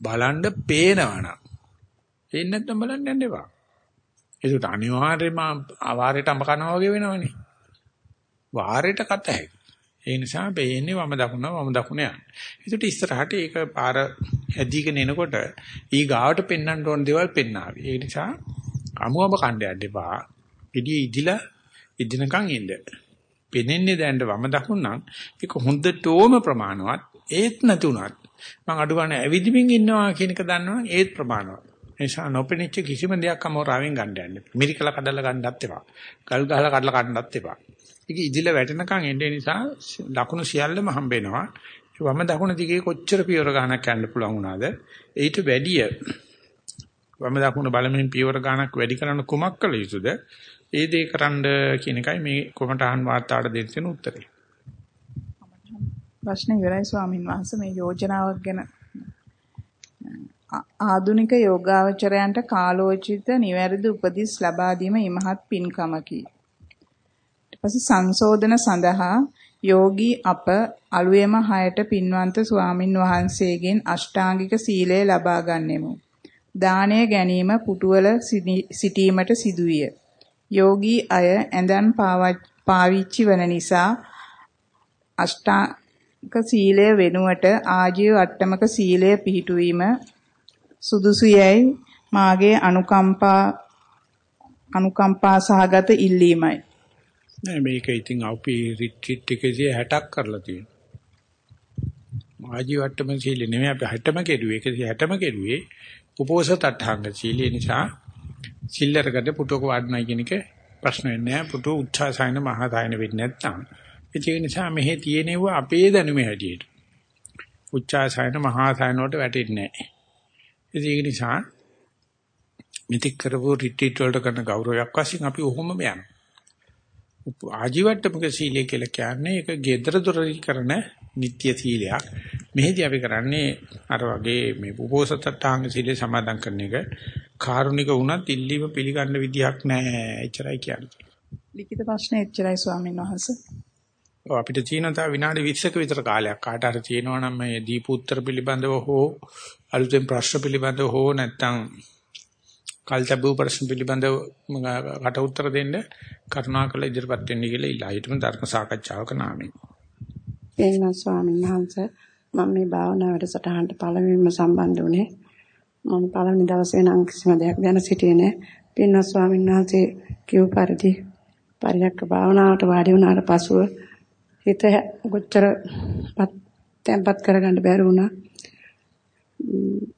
බලන්න පේනවනම් එන්නේ නැත්නම් බලන්න යන්න එපා. ඒකට අනිවාර්යයෙන්ම ආවාරයට අඹ කනවා වගේ වෙනවනේ. වාරයට කත හැකියි. ඒ නිසා බේන්නේ වම දකුණ වම දකුණ යන. ඒකට ඉස්සරහට ඒක පාර හැදීගෙන එනකොට ඊ ගාවට පෙන්වන්න ඕන දේවල් පෙන්නාවි. ඒ නිසා අමුඹ කණ්ඩයක් දෙපා. ඉදී ඉදිලා ඉදිනකන් ඉන්න. පෙනෙන්නේ දැන් වම දකුණ නම් ඒක හොඳටම ප්‍රමාණවත් ඒත් නැතුණත් මම අඩු ගන්න ඇවිදිමින් ඉන්නවා කියන එක දන්නවනම් ඒත් ප්‍රමාණවත්. ඒ නිසා නොපෙනිච්ච කිසිම දෙයක් අමෝරාවෙන් ගන්න යන්න. මිරිකලා කඩලා ගන්නත් එපා. ගල් ගහලා කඩලා ගන්නත් එපා. ඒක ඉදිල වැටෙනකන් එන්නේ නිසා ලකුණු සියල්ලම හම්බ වෙනවා. වම දකුණ දිගේ කොච්චර පියවර ගන්නක් යන්න පුළුවන් වුණාද? ඊට වැඩිය වම දකුණ බලමින් පියවර ගන්නක් වැඩි කරන්න කුමක් කළ යුතුද? ඒ දේ කරන්න කියන එකයි මේ කොමටහන් වාර්තාවට දෙන්න තියෙන උත්තරේ. ප්‍රශ්න ඉවරයි ස්වාමින් වහන්සේ මේ යෝජනාවක් ගැන ආධුනික යෝගාවචරයන්ට කාලෝචිත නිවැරදි උපදෙස් ලබා දීම ඉමහත් පින්කමකි. ඊට පස්සේ සංශෝධන සඳහා යෝගී අප අලුයම 6ට පින්වන්ත ස්වාමින් වහන්සේගෙන් අෂ්ටාංගික සීලය ලබා ගන්නෙමු. දාණය ගැනීම පුටුවල සිටීමට සිදුවිය. යෝගී අය ඇඳන් පාවිච්චි වන නිසා අෂ්ටාංග සීලය වෙනුවට ආජීව අට්ටමක සීලය පිහිටුවීම සුදුසුයයි මාගේ අනුකම්පා අනුකම්පා සහගත ඉල්ලීමයි. නෑ මේක ඉතින් අපි රිට්‍රීට් එකේදී 60ක් කරලා තියෙනවා. ආජීවට්ටම සීල නෙමෙයි අපි 60ම කෙරුවේ 160ම කෙරුවේ උපෝසත අටහංග සීලය නිසා සිල්ලරකට පුටුවක වඩනයි කියන එක ප්‍රශ්න වෙන්නේ නැහැ. පුතු උච්චාසයන මහාසයන වෙන්නේ නැත්නම්. ඒ නිසා මෙහි තියෙනව අපේ දැනුමේ හැටියට. උච්චාසයන මහාසයන වලට වැටෙන්නේ නැහැ. ඒක නිසා මිත්‍යක් කරපු රිට්‍රීට් වලට කරන ගෞරවයක් වශයෙන් අපි ඔහොම යනවා. ආජීවට්ටමක සීලය කියලා කියන්නේ ඒක gedara dora කරන නිත්‍ය සීලයක්. මෙහෙදි අපි කරන්නේ අර වගේ මේ උපෝසතට්ඨාංග සීලය සමාදන් කරන එක කාරුණික වුණත් ඉල්ලීම පිළිගන්න විදියක් නැහැ. එච්චරයි කියන්නේ. ලිඛිත ප්‍රශ්නේ එච්චරයි ස්වාමීන් වහන්සේ. අපිට තියෙන තව විනාඩි 20ක විතර කාලයක් කාට හරි තියෙනවා නම් මේ දීප උත්තර පිළිබඳව හෝ අලුතෙන් ප්‍රශ්න පිළිබඳව හෝ නැත්නම් කල්තබු ප්‍රශ්න පිළිබඳව කට උත්තර දෙන්න කරුණාකර ඉදිරිපත් වෙන්න කියලා ඉල්ලා හිටමු ධර්ම සාකච්ඡාවක නාමයෙන්. එන්න ස්වාමීන් වහන්සේ මම මේ භාවනා වැඩසටහනට පළමුවෙන්ම සම්බන්ධ වුණේ මම පළවෙනි දවසේ නම් කිසිම දෙයක් දැන සිටියේ නෑ. පින්වත් ස්වාමීන් වහන්සේ කිව් පරිදි පරියක්ක භාවනාවට වාඩි වුණාට පසුව හිත කොච්චර තැම්පත් කරගන්න බැරි වුණා.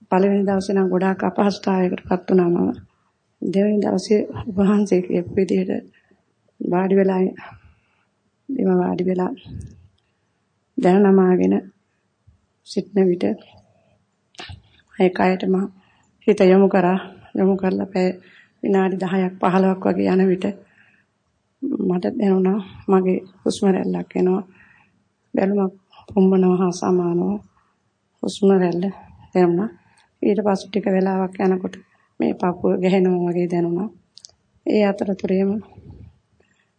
පළවෙනි දවසේ නම් ගොඩාක් අපහසුතාවයකටපත් වුණා මම. දෙවෙනි දවසේ වහන්සේ කියපු විදිහට වාඩි වෙලා ඉම වාඩි වෙලා දැන නමාගෙන සිටන විට ඒ කයටම හිත යොමු කරා යොමු කරලා පැය විනාඩි 10ක් 15ක් වගේ යන විට මට දැනුණා මගේ හුස්ම රැල්ලක් එනවා. බැලුමක් පොම්බනවා හා සමානව. හුස්ම රැල්ල දැනුණා. ඊට පස්සේ ටික වෙලාවක් යනකොට මේ පපුව ගැහෙනවා වගේ දැනුණා. ඒ අතරතුරේම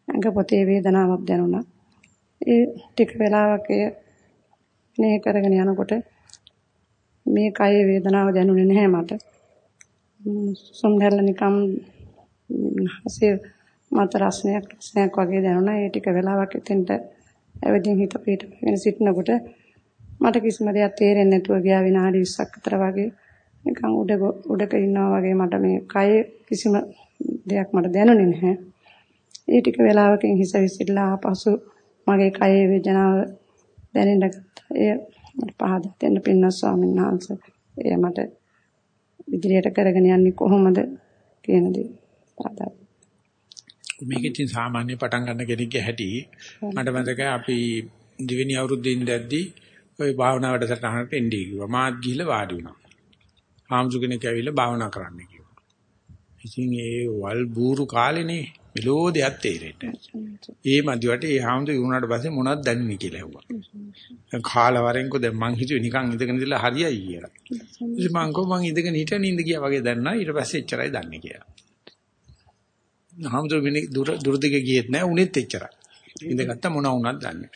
ඇඟ පොතේ වේදනාවක් දැනුණා. ඒ ටික වෙලාවක මේ කරගෙන යනකොට මේ කයේ වේදනාව දැනුනේ නැහැ මට සම්දැල්ල නිකම් හසේ මත රසණයක් රසණයක් වගේ දැනුණා. ඒ ටික වෙලාවක් එතෙන්ට ඇවිදින් හිත පිට වෙන සිටනකොට මට කිසිම දෙයක් තේරෙන්නේ නැතුව ගියා විනාඩි 20ක් විතර වගේ නිකන් උඩ උඩක ඉන්නවා වගේ මට මේ කයේ කිසිම දෙයක් මට දැනුනේ නැහැ. ඒ ටික වෙලාවකින් හිස විසිරලා ආපසු මගේ කයේ වේදනාව දැනෙන්න ගත්තා. එය මට පහදා දෙන්න පින්වත් ස්වාමීන් වහන්සේ. එය මට ඉදිරියට කරගෙන යන්නේ කොහොමද කියන දේ පහදා මේකෙන් සාමාන්‍ය පටන් ගන්න කෙනෙක්ගේ හැටි මට මතකයි අපි දෙවෙනි අවුරුද්දේ ඉඳද්දී ওই භාවනා වැඩසටහනට එන්නේ කිව්වා. මාත් ගිහිල්ලා වාඩි වුණා. ආම්සු කෙනෙක් ඇවිල්ලා භාවනා කරන්න කිව්වා. ඉතින් ඒ වල් බూరు කාලේනේ මෙලෝ දෙයක් තේරෙන්නේ ඒ මදිවට ඒ හාමුදුරු වුණාට පස්සේ මොනවද දැනෙන්නේ කියලා ඇහුවා. දැන් කාලවරෙන්කෝ දැන් මං හිතුවේ නිකන් ඉඳගෙන ඉඳලා හරියයි කියලා. ඉතින් මං කෝ මං ඉඳගෙන හිටියන ඉඳ ගියා වගේ දැනනා ඊට පස්සේ එච්චරයි දන්නේ කියලා. හාමුදුරු මිනිහ දුර දුර දිග ගියෙත් නෑ උනෙත් එච්චරයි. ඉඳගත්ත මොන වුණත් දන්නේ.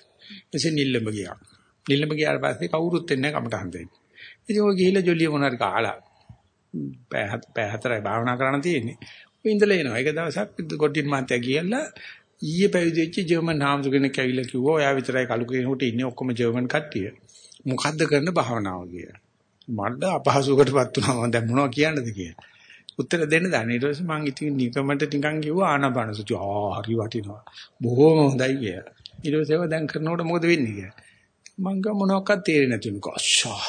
එසේ නිල්ලඹ ගියා. නිල්ලඹ ගියාට පස්සේ කවුරුත් එන්නේ නෑ කමටහන් දෙන්න. ඉතින් ඔය ගිහිල්ලා ජොලිය මොනාරි කාලා පෑ හතරයි භාවනා කරන්න තියෙන්නේ. ඔය ඉඳලා එනවා. එක දවසක් ගොඩින් මාත්‍යා ගියලා ඊයේ පැවිදි වෙච්ච ජර්මන් හාමුදුර කෙනෙක් ඇවිල්ලා කිව්වා ඔයා විතරයි කලු කෙනෙකුට ඉන්නේ ඔක්කොම ජර්මන් කට්ටිය. මොකද්ද කරන භාවනාව කියලා. මඩ අපහසුකටපත් වුණා මම දැන් මොනවද කියන්නද කියලා. උත්තර දෙන්න දන්නේ. ඊට පස්සේ මං ඉතින් නිකමට නිකන් කිව්වා ආනාපාන සතිය. ආ හරි වටිනවා. බොහොම හොඳයි කියලා. ඊට පස්සේ ඒවා දැන් කරනකොට මොකද වෙන්නේ කියලා. මං ගම මොනවක්වත් තේරෙන්නේ නැති උනකෝ. අශ්ශා.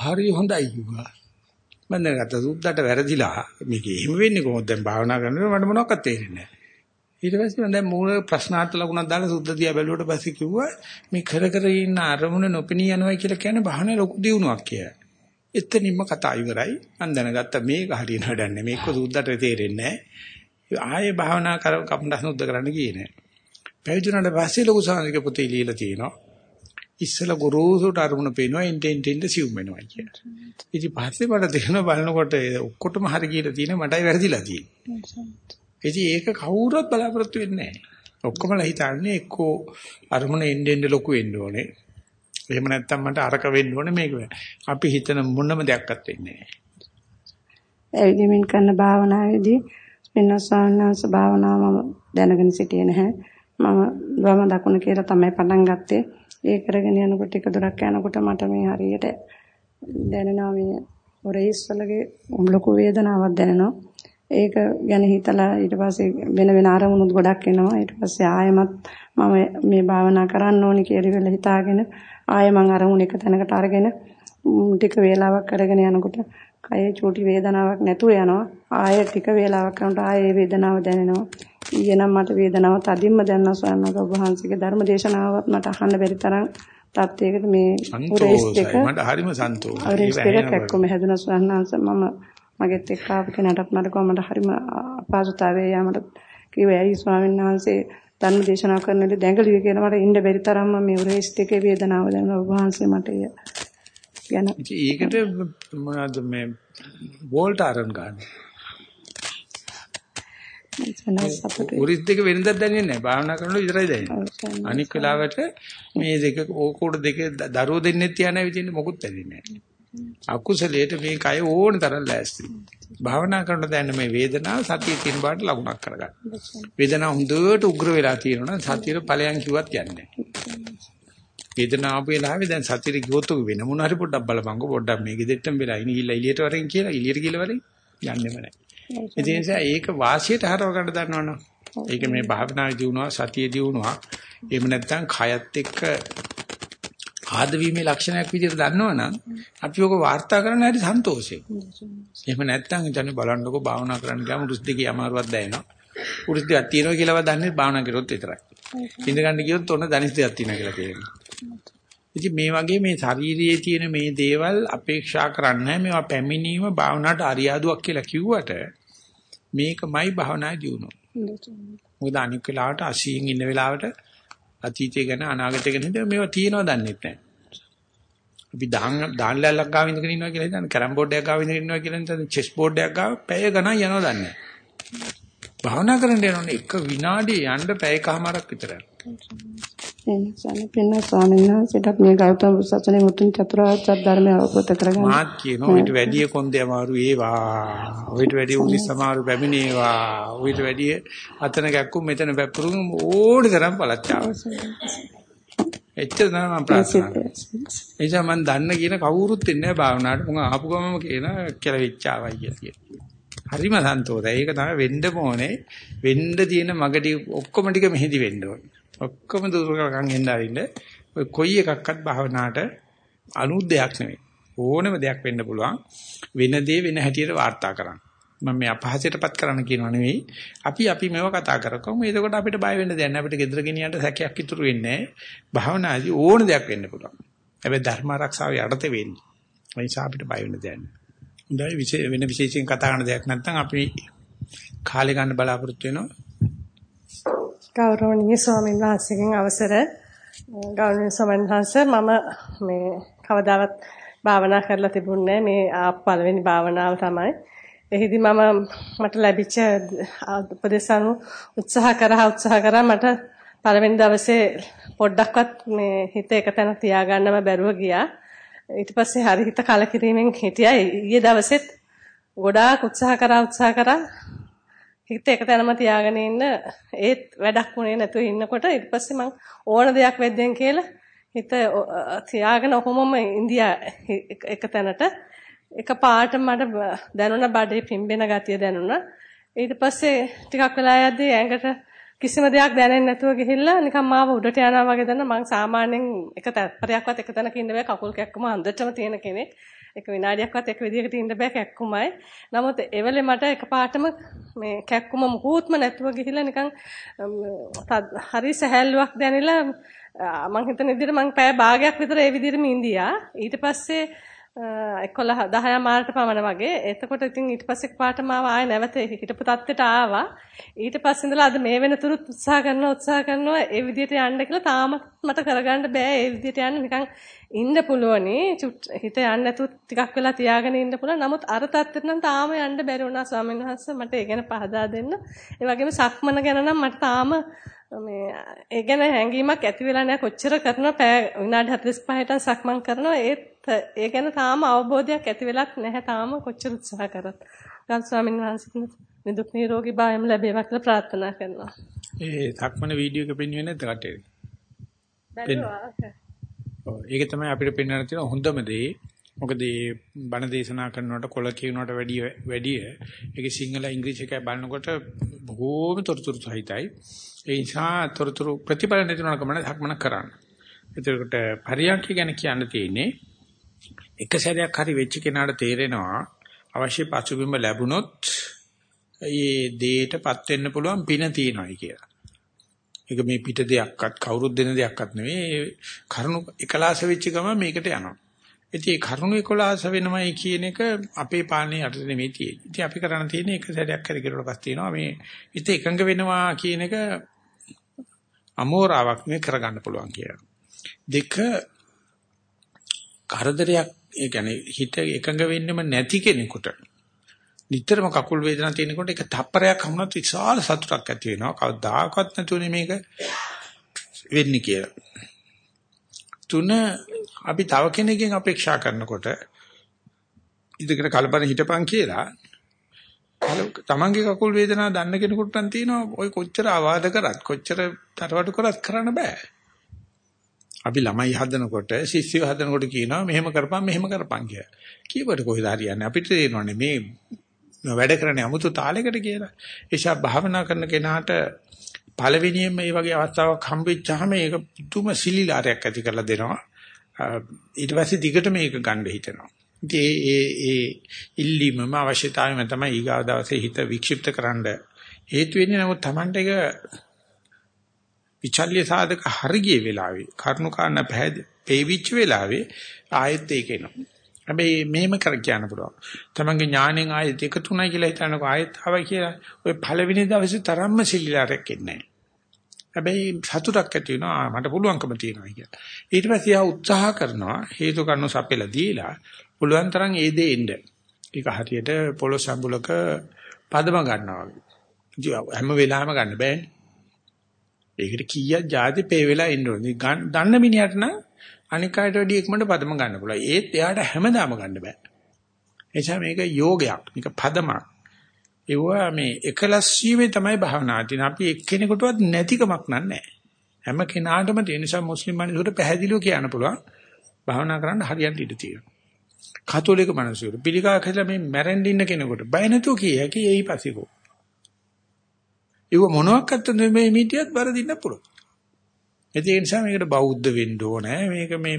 හරි හොඳයි කිව්වා. මම දැන් ගත්ත සුද්දට වැරදිලා මේක එහෙම වෙන්නේ කොහොමද දැන් භාවනා කරනකොට මට මොනවක්වත් තේරෙන්නේ නැහැ. ඊට පස්සේ මම දැන් මූල ප්‍රශ්නාර්ථ ලකුණක් දාලා සුද්ධ දියා බැලුවට පස්සේ කිව්වා මේ කර කර ඉන්න අරමුණ නොපෙනී යනවා කියලා කියන්නේ බහනේ ලොකු දියුණුවක් කියලා. එතනින්ම කතා ඉවරයි. මම දැනගත්තා මේක හරියන වැඩක් නෙමෙයි. මේක සුද්දට තේරෙන්නේ නැහැ. ආයේ භාවනා කර කපුණා සුද්ධ කරන්න ගියේ නෑ. පැවිදුණාට පස්සේ ලොකු සාංශික පොතේ ලියලා තියෙනවා. ඉස්සල ගුරුසුට අරමුණ පේනවා ඉන්ටෙන් ටෙන්ද සිව් වෙනවා කියලා. ඉතින් පස්සේ මට තේරෙන බලනකොට ඔක්කොටම හරි කියලා තියෙන මටයි වැරදිලා තියෙන්නේ. ඉතින් ඒක කවුරුවත් බලාපොරොත්තු වෙන්නේ නැහැ. ඔක්කොමලා හිතන්නේ එක්කෝ අරමුණ එන්නෙන් ලොකු වෙන්න ඕනේ. එහෙම නැත්නම් මට අරක වෙන්න ඕනේ මේක. අපි හිතන මොනම දෙයක්වත් වෙන්නේ නැහැ. එවිදමින් කරන භාවනාවේදී වෙනසානස භාවනාව මම දැනගෙන සිටියේ නැහැ. මම වම දකුණ කියලා තමයි පටන් ගත්තේ. ඒ කරගෙන යනකොට ටික දුරක් යනකොට මට මේ හරියට දැනෙනවා මේ ඔරේස්වලගේ ලොකු වේදනාවක් දැනෙනවා. ඒක ගැන හිතලා ඊට පස්සේ වෙන වෙන අරමුණුත් ගොඩක් එනවා. ඊට පස්සේ ආයෙමත් මම මේ භාවනා කරන්න ඕනි කියලා හිතාගෙන ආයෙ මං අරමුණ එක තැනකට අරගෙන ටික වේලාවක් අරගෙන යනකොට කයේ චූටි වේදනාවක් නැතුව යනවා. ආයෙ ටික වේලාවක් යනකොට ආයෙ වේදනාව දැනෙනවා. ඊයේ නම් මට වේදනාව තදින්ම දැනනවා ස්වාමීන් වහන්සේගේ ධර්ම දේශනාවත් මට අහන්න බැරි තරම් තත්යකට මේ උරේස් දෙක මට හරිම සන්තෝෂයි. උරේස් දෙක එක්කම හැදුණා ස්වාමීන් මම මගෙත් එක්ක ආපු කෙනාට මට කොහමද හරිම අපහසුතාවය යාමට කිව්වා ඇයි ස්වාමීන් වහන්සේ ධර්ම දේශනා කරන විට දැඟලුවේ කියලා මට ඉන්න බැරි තරම්ම මේ උරේස් දෙකේ වේදනාව දැනෙනවා වහන්සේ මට ගැන ඒකට මොනවද මේ වෝල්ට් අරන් ගන්න. උරිස් දෙක වෙනදක් දැනෙන්නේ නැහැ. භාවනා කරනකොට විතරයි දැනෙන්නේ. අනික් වෙලාවට මේ දෙක ඕකෝඩ දෙක දරුවෝ දෙන්නෙත් තියන විදිහට මොකුත් දැනෙන්නේ නැහැ. අකුසලයට මේ කය ඕන තරම් ලෑස්ති. භාවනා කරනකොට දැනෙන මේ වේදනාව සතිය තියෙන බාට ලකුණක් කරගන්න. වේදනාව හොඳට උග්‍ර වෙලා තියෙනවා සතියේ ඵලයන් කිව්වත් යන්නේ වේදනාව ආපු වෙලාවේ දැන් සතියේ ගියොත් වෙන මොන හරි පොඩ්ඩක් බලපංකෝ පොඩ්ඩක් මේක දෙට්ටම් වෙලා ඉන්න ගිහලා එළියට වරෙන් කියලා එළියට ගිහලා වරෙන් යන්නෙම නැහැ. ඒ නිසා ඒක වාසියට හරව ගන්න දන්නවනම් ඒක මේ භාවනාවේ දිනුවා සතියේ දිනුවා එහෙම නැත්නම් කයත් එක්ක ආදවීමේ ලක්ෂණයක් විදිහට දන්නවනම් අපි ඔක වාර්තා කරන්න හරි සන්තෝෂේ. එහෙම නැත්නම් ඉතින් බලන්නකෝ භාවනා කරන්න ගියාම උරුස් දෙකේ අමාරුවක් දැනෙනවා. උරුස් දෙකක් තියෙනවා කියලාව දන්නේ භාවනා කරොත් විතරයි. ඉඳ ගන්න ගියොත් ඔන්න දනිස් දෙකක් තියෙනවා කියලා තේරෙනවා. ඉතින් මේ වගේ මේ ශාරීරියේ තියෙන මේ දේවල් අපේක්ෂා කරන්නේ මේවා පැමිණීම භාවනාවට අරියාදුවක් කියලා කිව්වට මේකමයි භාවනා දියුණුව. මොකද අනික් වෙලාවට 80න් ඉන්න වෙලාවට අතීතය ගැන අනාගතය ගැන හිතේ මේවා තියෙනව දන්නේ නැහැ. අපි දාන් දාන් ලැල්ලක් ගාව ඉඳගෙන ඉන්නවා කියලා හිතන්නේ කැරම් බෝඩ් එකක් ගාව ඉඳගෙන ඉන්නවා කියලා හිතන්නේ චෙස් බෝඩ් එකක් ගාව පැය ගණන් යනවා දන්නේ නැහැ. භාවනා කරන්න යනෝනේ එක විනාඩිය යන්න පැයකමාරක් විතරයි. එනිසා පින්න ස්වාමීන් වහන්සේට මේ ගෞතම සත්‍යනේ මුතුන් චතුරාර්ය සත්‍ය ධර්මය අවබෝධ කරගන්න. මාත් කියනවා ඊට වැඩිය කොන්දේ අමාරු ඒවා. ඊට වැඩිය උදි සමාරු පැමිණේවා. ඊට වැඩිය අතන ගැක්කුම් මෙතන වැප්පුරුම් ඕනි තරම් පළච්චාව. එච්චර තමයි මම ප්‍රාර්ථනා කරන්නේ. එනිසා මම දන්න කියන කවුරුත් ඉන්නේ නැහැ භාවනාවට. මම ආපු ගමම කියන කියලා වෙච්චාවයි කියලා. හරිම සන්තෝෂයි. ඒක තමයි වෙන්න ඕනේ. වෙන්න තියෙන මගටි ඔක්කොම ටික මෙහෙදි වෙන්න ඕනේ. ඔක්කොම දුරකම් එන්න ආරින්න ඔය කොයි එකක්වත් භාවනාවට අනුද්දයක් නෙවෙයි. ඕනම දෙයක් වෙන්න පුළුවන්. වෙන දේ වෙන හැටියට වාර්තා කරන්න. මම මේ අපහසයටපත් කරන්න කියනවා නෙවෙයි. අපි අපි මේව කතා කරකමු. එතකොට අපිට බය වෙන්න දෙයක් නැහැ. අපිට ගෙදර ගෙනියන්න සැකයක් ඉතුරු වෙන්නේ නැහැ. භාවනාදී ඕන දෙයක් වෙන්න පුළුවන්. හැබැයි ධර්ම ආරක්ෂාව යටතේ වෙන්නේ. ඒ නිසා අපිට බය වෙන්න දෙයක් නැහැ. හොඳයි විශේෂ වෙන විශේෂයෙන් කතා කරන දෙයක් නැත්නම් අපි කාලේ ගන්න බලාපොරොත්තු වෙනවා. ගෞරවනීය ස්වාමීන් වහන්සේගෙන් අවසර ගෞරවනීය ස්වාමීන් වහන්සේ මම මේ කවදාවත් භාවනා කරලා තිබුණේ මේ පළවෙනි භාවනාව තමයි. එහිදී මම මට ලැබිච්ච උපදේශ අනුව උත්සාහ කරා උත්සාහ කරා මට පළවෙනි දවසේ පොඩ්ඩක්වත් මේ හිත එක තැන තියාගන්නම බැරුව ගියා. ඊට පස්සේ හරි හිත කලකිරීමෙන් හිටියා. ඊයේ දවසෙත් ගොඩාක් උත්සාහ කරා උත්සාහ කරා හිත එක තැනම තියාගෙන ඉන්න. ඒත් වැඩක් වුණේ නැතුව ඉන්නකොට ඊට පස්සේ මං ඕන දෙයක් වෙද්දෙන් කියලා හිත තියාගෙන ඔහොමම ඉන්දියා එක තැනට. එක පාට මට දැනුණ බඩේ පිම්බෙන ගතිය දැනුණා. ඊට පස්සේ ටිකක් වෙලා යද්දී ඇඟට කිසිම දෙයක් දැනෙන්නේ නැතුව ගිහිල්ලා නිකන් මාව උඩට යනවා වගේ දැන මං සාමාන්‍යයෙන් එක තත්පරයක්වත් එක තැනක ඉන්න බෑ. කකුල් කැක්කම අඳටම තියෙන කෙනෙක්. එක විනාඩියක්වත් එක විදිහකට ඉන්න බෑ කැක්කුමයි. නමුත් එවලේ මට එකපාරටම මේ කැක්කුම මුකුත්ම නැතුව ගිහිල්ලා නිකන් හරි සහැල්ලුවක් දැනෙලා මං හිතන විදිහට මං පැය භාගයක් විතර ඒ විදිහටම ඉඳියා. ඊට පස්සේ 11 10 මාරට පමණ වගේ. එතකොට ඉතින් ඊට පස්සේ පාටම ආව ආය නැවත හිටපු තත්ත්වයට ආවා. ඊට පස්සේ ඉඳලා අද මේ වෙනතුරුත් උත්සාහ කරනවා උත්සාහ කරනවා ඒ විදිහට යන්න කියලා තාමත් මට කරගන්න බෑ. ඒ විදිහට යන්න නිකන් ඉන්න පුළුවනි. හිත යන්න නැතුව ටිකක් වෙලා තියාගෙන ඉන්න පුළුවන්. නමුත් අර තත්ත්වෙට නම් තාම යන්න බැරි වුණා ස්වාමීන් වහන්සේ. මට ඒ ගැන පහදා දෙන්න. ඒ වගේම සක්මන ගැන නම් මට තාම මේ ඒ ගැන හැඟීමක් ඇති වෙලා නැහැ කොච්චර කරනවා පැය විනාඩි 45ට සක්මන් කරනවා ඒත් ඒ ගැන තාම අවබෝධයක් ඇති වෙලක් නැහැ තාම කොච්චර උත්සාහ කරත්. ගල් ස්වාමීන් වහන්සේට නිදුක් නිරෝගී භාවයම ලැබේවා කියලා ප්‍රාර්ථනා කරනවා. ඒ සක්මන වීඩියෝ එක පෙන්වන්නේ නැද්ද කටේ? ඒක තමයි අපිට පෙන්වන්න තියෙන හොඳම දේ. මොකද මේ බණ දේශනා කරනකොට කොල කියනකට වැඩිය වැඩිය ඒකේ සිංහල ඉංග්‍රීසි එකයි බලනකොට බොහෝම තොරතුරු සහිතයි. ඒ නිසා තොරතුරු ප්‍රතිඵල නැතිවෙන කමන ධක්මන කරන්න. එතකොට පරියන්ක ගැන කියන්න තියෙන්නේ එක සැරයක් හරි වෙච්ච කෙනාට තේරෙනවා අවශ්‍ය පසුබිම ලැබුණොත් ඒ දෙයටපත් වෙන්න පුළුවන් පින තියෙනවායි කියලා. ඒක මේ පිට දෙයක්වත් කවුරුත් දෙන දෙයක්වත් නෙවෙයි කරුණු එකලාස වෙච්ච ගම මේකට යනවා. ඉතින් ඒ කරුණු එකලාස වෙනමයි කියන එක අපේ පාලනේ යට නෙමෙයි තියෙන්නේ. ඉතින් අපි කරන්න තියෙන්නේ එක සැරයක් හරි කෙරුවට පස්සේ තියෙනවා මේ ඉතින් එකඟ වෙනවා කියන එක අමෝරාවක් නෙවෙයි කරගන්න පුළුවන් කියලා. දෙක කරදරයක් ඒ කියන්නේ හිත එකඟ වෙන්නෙම නැති කෙනෙකුට නිතරම කකුල් වේදනා තියෙනකොට ඒක තප්පරයක් හමුනත් විශාල සතුටක් ඇති වෙනවා. කවදාකවත් නැතුනේ මේක වෙන්නේ කියලා. තුන අපි තව කෙනෙක්ගෙන් අපේක්ෂා කරනකොට ඉදකට කලබල හිටපන් කියලා තමන්ගේ කකුල් වේදනාව දන්න කෙනෙකුට නම් තියෙනවා ඔය කොච්චර ආවාද කරත් කොච්චර තරවටු කරත් කරන්න බෑ. අපි ළමයි හදනකොට ශිෂ්‍යව හදනකොට කියනවා මෙහෙම කරපන් මෙහෙම කරපන් කියලා. කීවට කොහෙද හරියන්නේ අපිට තේරෙනවනේ මේ වැඩ කරන්නේ 아무තු තාලයකට කියලා. ඒෂා භාවනා කරන කෙනාට පළවෙනියෙන් මේ වගේ අවස්ථාවක් හම්බෙච්චාම ඒක පුදුම සිලිලාරයක් ඇති කරලා දෙනවා. ඊට පස්සේ දිගට මේක ගන්න හිතෙනවා. ඉතින් ඒ ඒ ඒ ඉල්ලීමම අවශ්‍යතාවයම තමයි ඊගාව දවසේ හිත වික්ෂිප්ත කරන්න හේතු වෙන්නේ. නමුත් Tamante එක විචල්්‍ය සාධක හරිය වෙලාවේ කරුණු කාරණා පැහැදිලි පේවිච්ච වෙලාවේ ආයෙත් ඒක එනවා. හැබැයි මෙහෙම කර කියන්න පුළුවන්. තමන්ගේ ඥාණයෙන් ආයෙත් එක තුනයි කියලා හිතනකො ආයෙත් ආවයි කියලා ඔය පළවෙනි දවසේ තරම්ම සිල්ලාරයක් එන්නේ නැහැ. හැබැයි සතුටක් ඇති වෙනවා මට පුළුවන්කම තියෙනවා කියලා. ඊට පස්සේ ආ උත්සාහ කරනවා හේතු කරුණු සපෙලා දීලා පුළුවන් තරම් ඒ දේ එන්න. ඒක හරියට පොළොස් සම්බුලක පදම ගන්නවා වගේ. හැම වෙලාවෙම ගන්න බෑනේ. ඒකට කීයක් જાති පේ වෙලා ඉන්න ඕනේ. දන්න මිනිහට නම් අනික් අයට වැඩි එකමඩ පදම ගන්න පුළුවන්. ඒත් එයාට හැමදාම ගන්න බෑ. එනිසා මේක යෝගයක්. මේක පදමක්. ඒවා මේ එකලස් වීමේ තමයි භාවනා තියෙන. අපි එක්කෙනෙකුටවත් නැතිකමක් නෑ. හැම කෙනාටම තියෙන නිසා මුස්ලිම් මිනිසුන්ට පැහැදිලිව කියන්න පුළුවන්. භාවනා කරන්න හරියට ඉඩ තියෙනවා. කතෝලික මිනිසුන්ට පිළිකා කියලා මේ මැරෙන්න ඉන්න කෙනෙකුට බය නැතුව කිය හැකි ඒයි පස්සිකෝ. ඒව මොනවාක්වත් නෙමෙයි මීටියත් බර දින්න පුළුවන්. ඒ නිසා මේකට බෞද්ධ වෙන්න ඕනේ. මේක මේ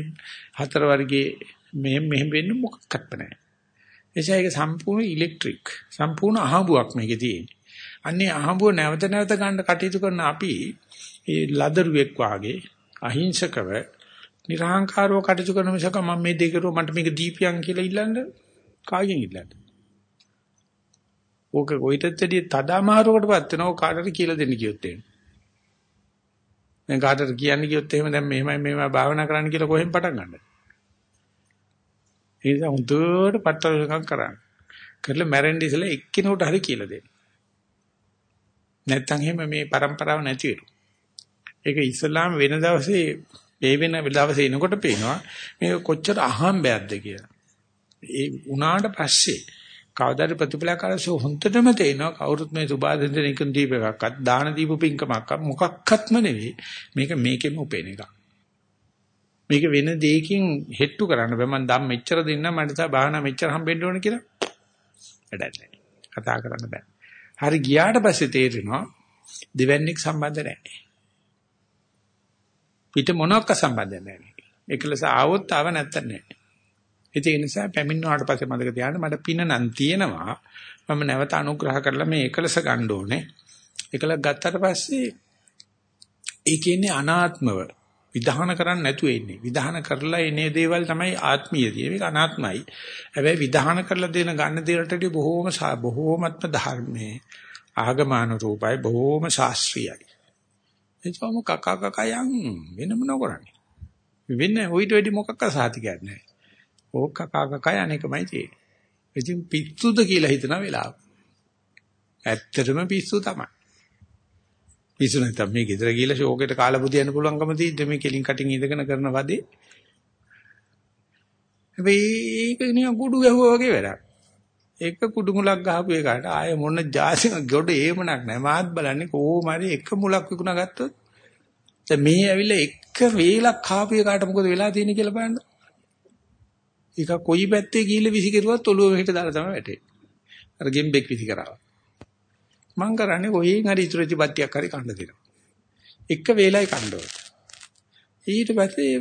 හතර වර්ගයේ මෙහෙම මෙහෙම වෙන්න මොකක්වත් නැහැ. එසේ ඒක සම්පූර්ණ ඉලෙක්ට්‍රික් සම්පූර්ණ අහඹුවක් මේකේ තියෙන්නේ. අන්නේ අහඹුව නැවත නැවත ගන්න කටයුතු කරන අපි ඒ ලදරුවෙක් වාගේ අහිංසකව නිර්හංකාරව කටයුතු කරන මිසක මම මේ දෙකේ මට මේක දීපියන් කියලා ඉල්ලන්න කාගෙන් ඉල්ලන්නද? ඕක කොයිටත් වැඩිය තදාමාරුවකටපත් වෙනවා කාටට කියලා දෙන්න කියොත් එහෙම. දැන් කාටට කියන්න කියොත් එහෙම දැන් මෙහෙමයි මෙහෙමයි භාවනා කරන්න කියලා කොහෙන් පටන් ගන්නද? ඒ නිසා හුදුවට පටලවකම් කරන්න. කරලා මැරෙන්න ඉස්සෙල්ලා එක්කිනුට හරි කියලා දෙන්න. නැත්තම් එහෙම මේ પરම්පරාව නැති වෙනවා. ඒක ඉස්ලාම වෙන දවසේ ඒ වෙන දවසේ එනකොට පේනවා මේක කොච්චර අහම්බයක්ද කියලා. ඒ උනාට පස්සේ කවදාද ප්‍රතිපලකාරසෝ හොන්තටම තේනවා කවුරුත් මේ සුභාදින්දන එකන් දීප එකක්වත් දාන දීප පින්කමක් මොකක්වත්ම නෙවෙයි. මේක මේකෙම උපේන එකක්. මේක වෙන දෙයකින් හෙට්ටු කරන්න බෑ. මම ධම් මෙච්චර දෙන්න මට තා භාවනා මෙච්චර හම්බෙන්න ඕන කියලා වැඩක් නැහැ කතා කරන්න බෑ. හරි ගියාට පස්සේ තේරෙනවා දෙවන්නේක් සම්බන්ධ නැහැ. පිට මොනක්ක සම්බන්ධ නැහැ. එකලස ආවොත් ආව නැත්තන් නැහැ ඒ නිසා පැමිණුවාට පස්සේ මතක තියාගන්න මට පින නම් තියෙනවා. මම නැවත අනුග්‍රහ කරලා මේ එකලස ගන්න ඕනේ. එකලක් ගත්තට පස්සේ ඒ කියන්නේ අනාත්මව විධාන කරන්න නැතුව ඉන්නේ. විධාන කරලා එනේ දේවල් තමයි ආත්මීයදී. මේක අනාත්මයි. හැබැයි විධාන කරලා දෙන ගන්න දේවල්ට බොහෝම බොහෝමත්ම ධර්මයේ ආගමාන රූපයි බොහෝම ශාස්ත්‍රීයයි. එතකොම කකා කකා යන් වෙන මොන කරන්නේ? වෙන්නේ ඔయిత වැඩි මොකක්ක සාතිකයක් නැහැ. ඕක කකා කකා අනේකමයි තියෙන්නේ. ඉතින් පිස්සුද කියලා හිතන වෙලාව. ඇත්තටම පිස්සු තමයි. පිස්සු නැත්නම් මේ ගෙදර ගිහලා ෂෝකෙට කාලා බුදියන්න පුළුවන්කම තියෙද්දි මේ කෙලින් කටින් ඉඳගෙන කරන වදේ. හැබැයි ඒක නිකන් කුඩු ගැහුවා වගේ වැඩක්. එක කුඩු මුලක් ගහපු එකට ආය මොන ජාසික ගොඩ ඒමනක් නැහැ. මාත් බලන්නේ කොහොම හරි එක මුලක් විකුණා ගත්තොත් දැන් මේ ඇවිල්ලා එක වේලක් කාපු එකට මොකද වෙලා තියෙන්නේ කියලා බලන්න. ඒක කොයි පැත්තේ ගිහිල්ලා විසි කෙරුවත් ඔළුව මෙහෙට දාලා තමයි වැටෙන්නේ. අර ගෙම්බෙක් විසි කරා. මං කරන්නේ කොහෙන් හරි ඉතුරු වෙච්ච බත්තියක් හරි කන්න දෙනවා. එක වේලයි කන්න ඕන. ඊට පස්සේ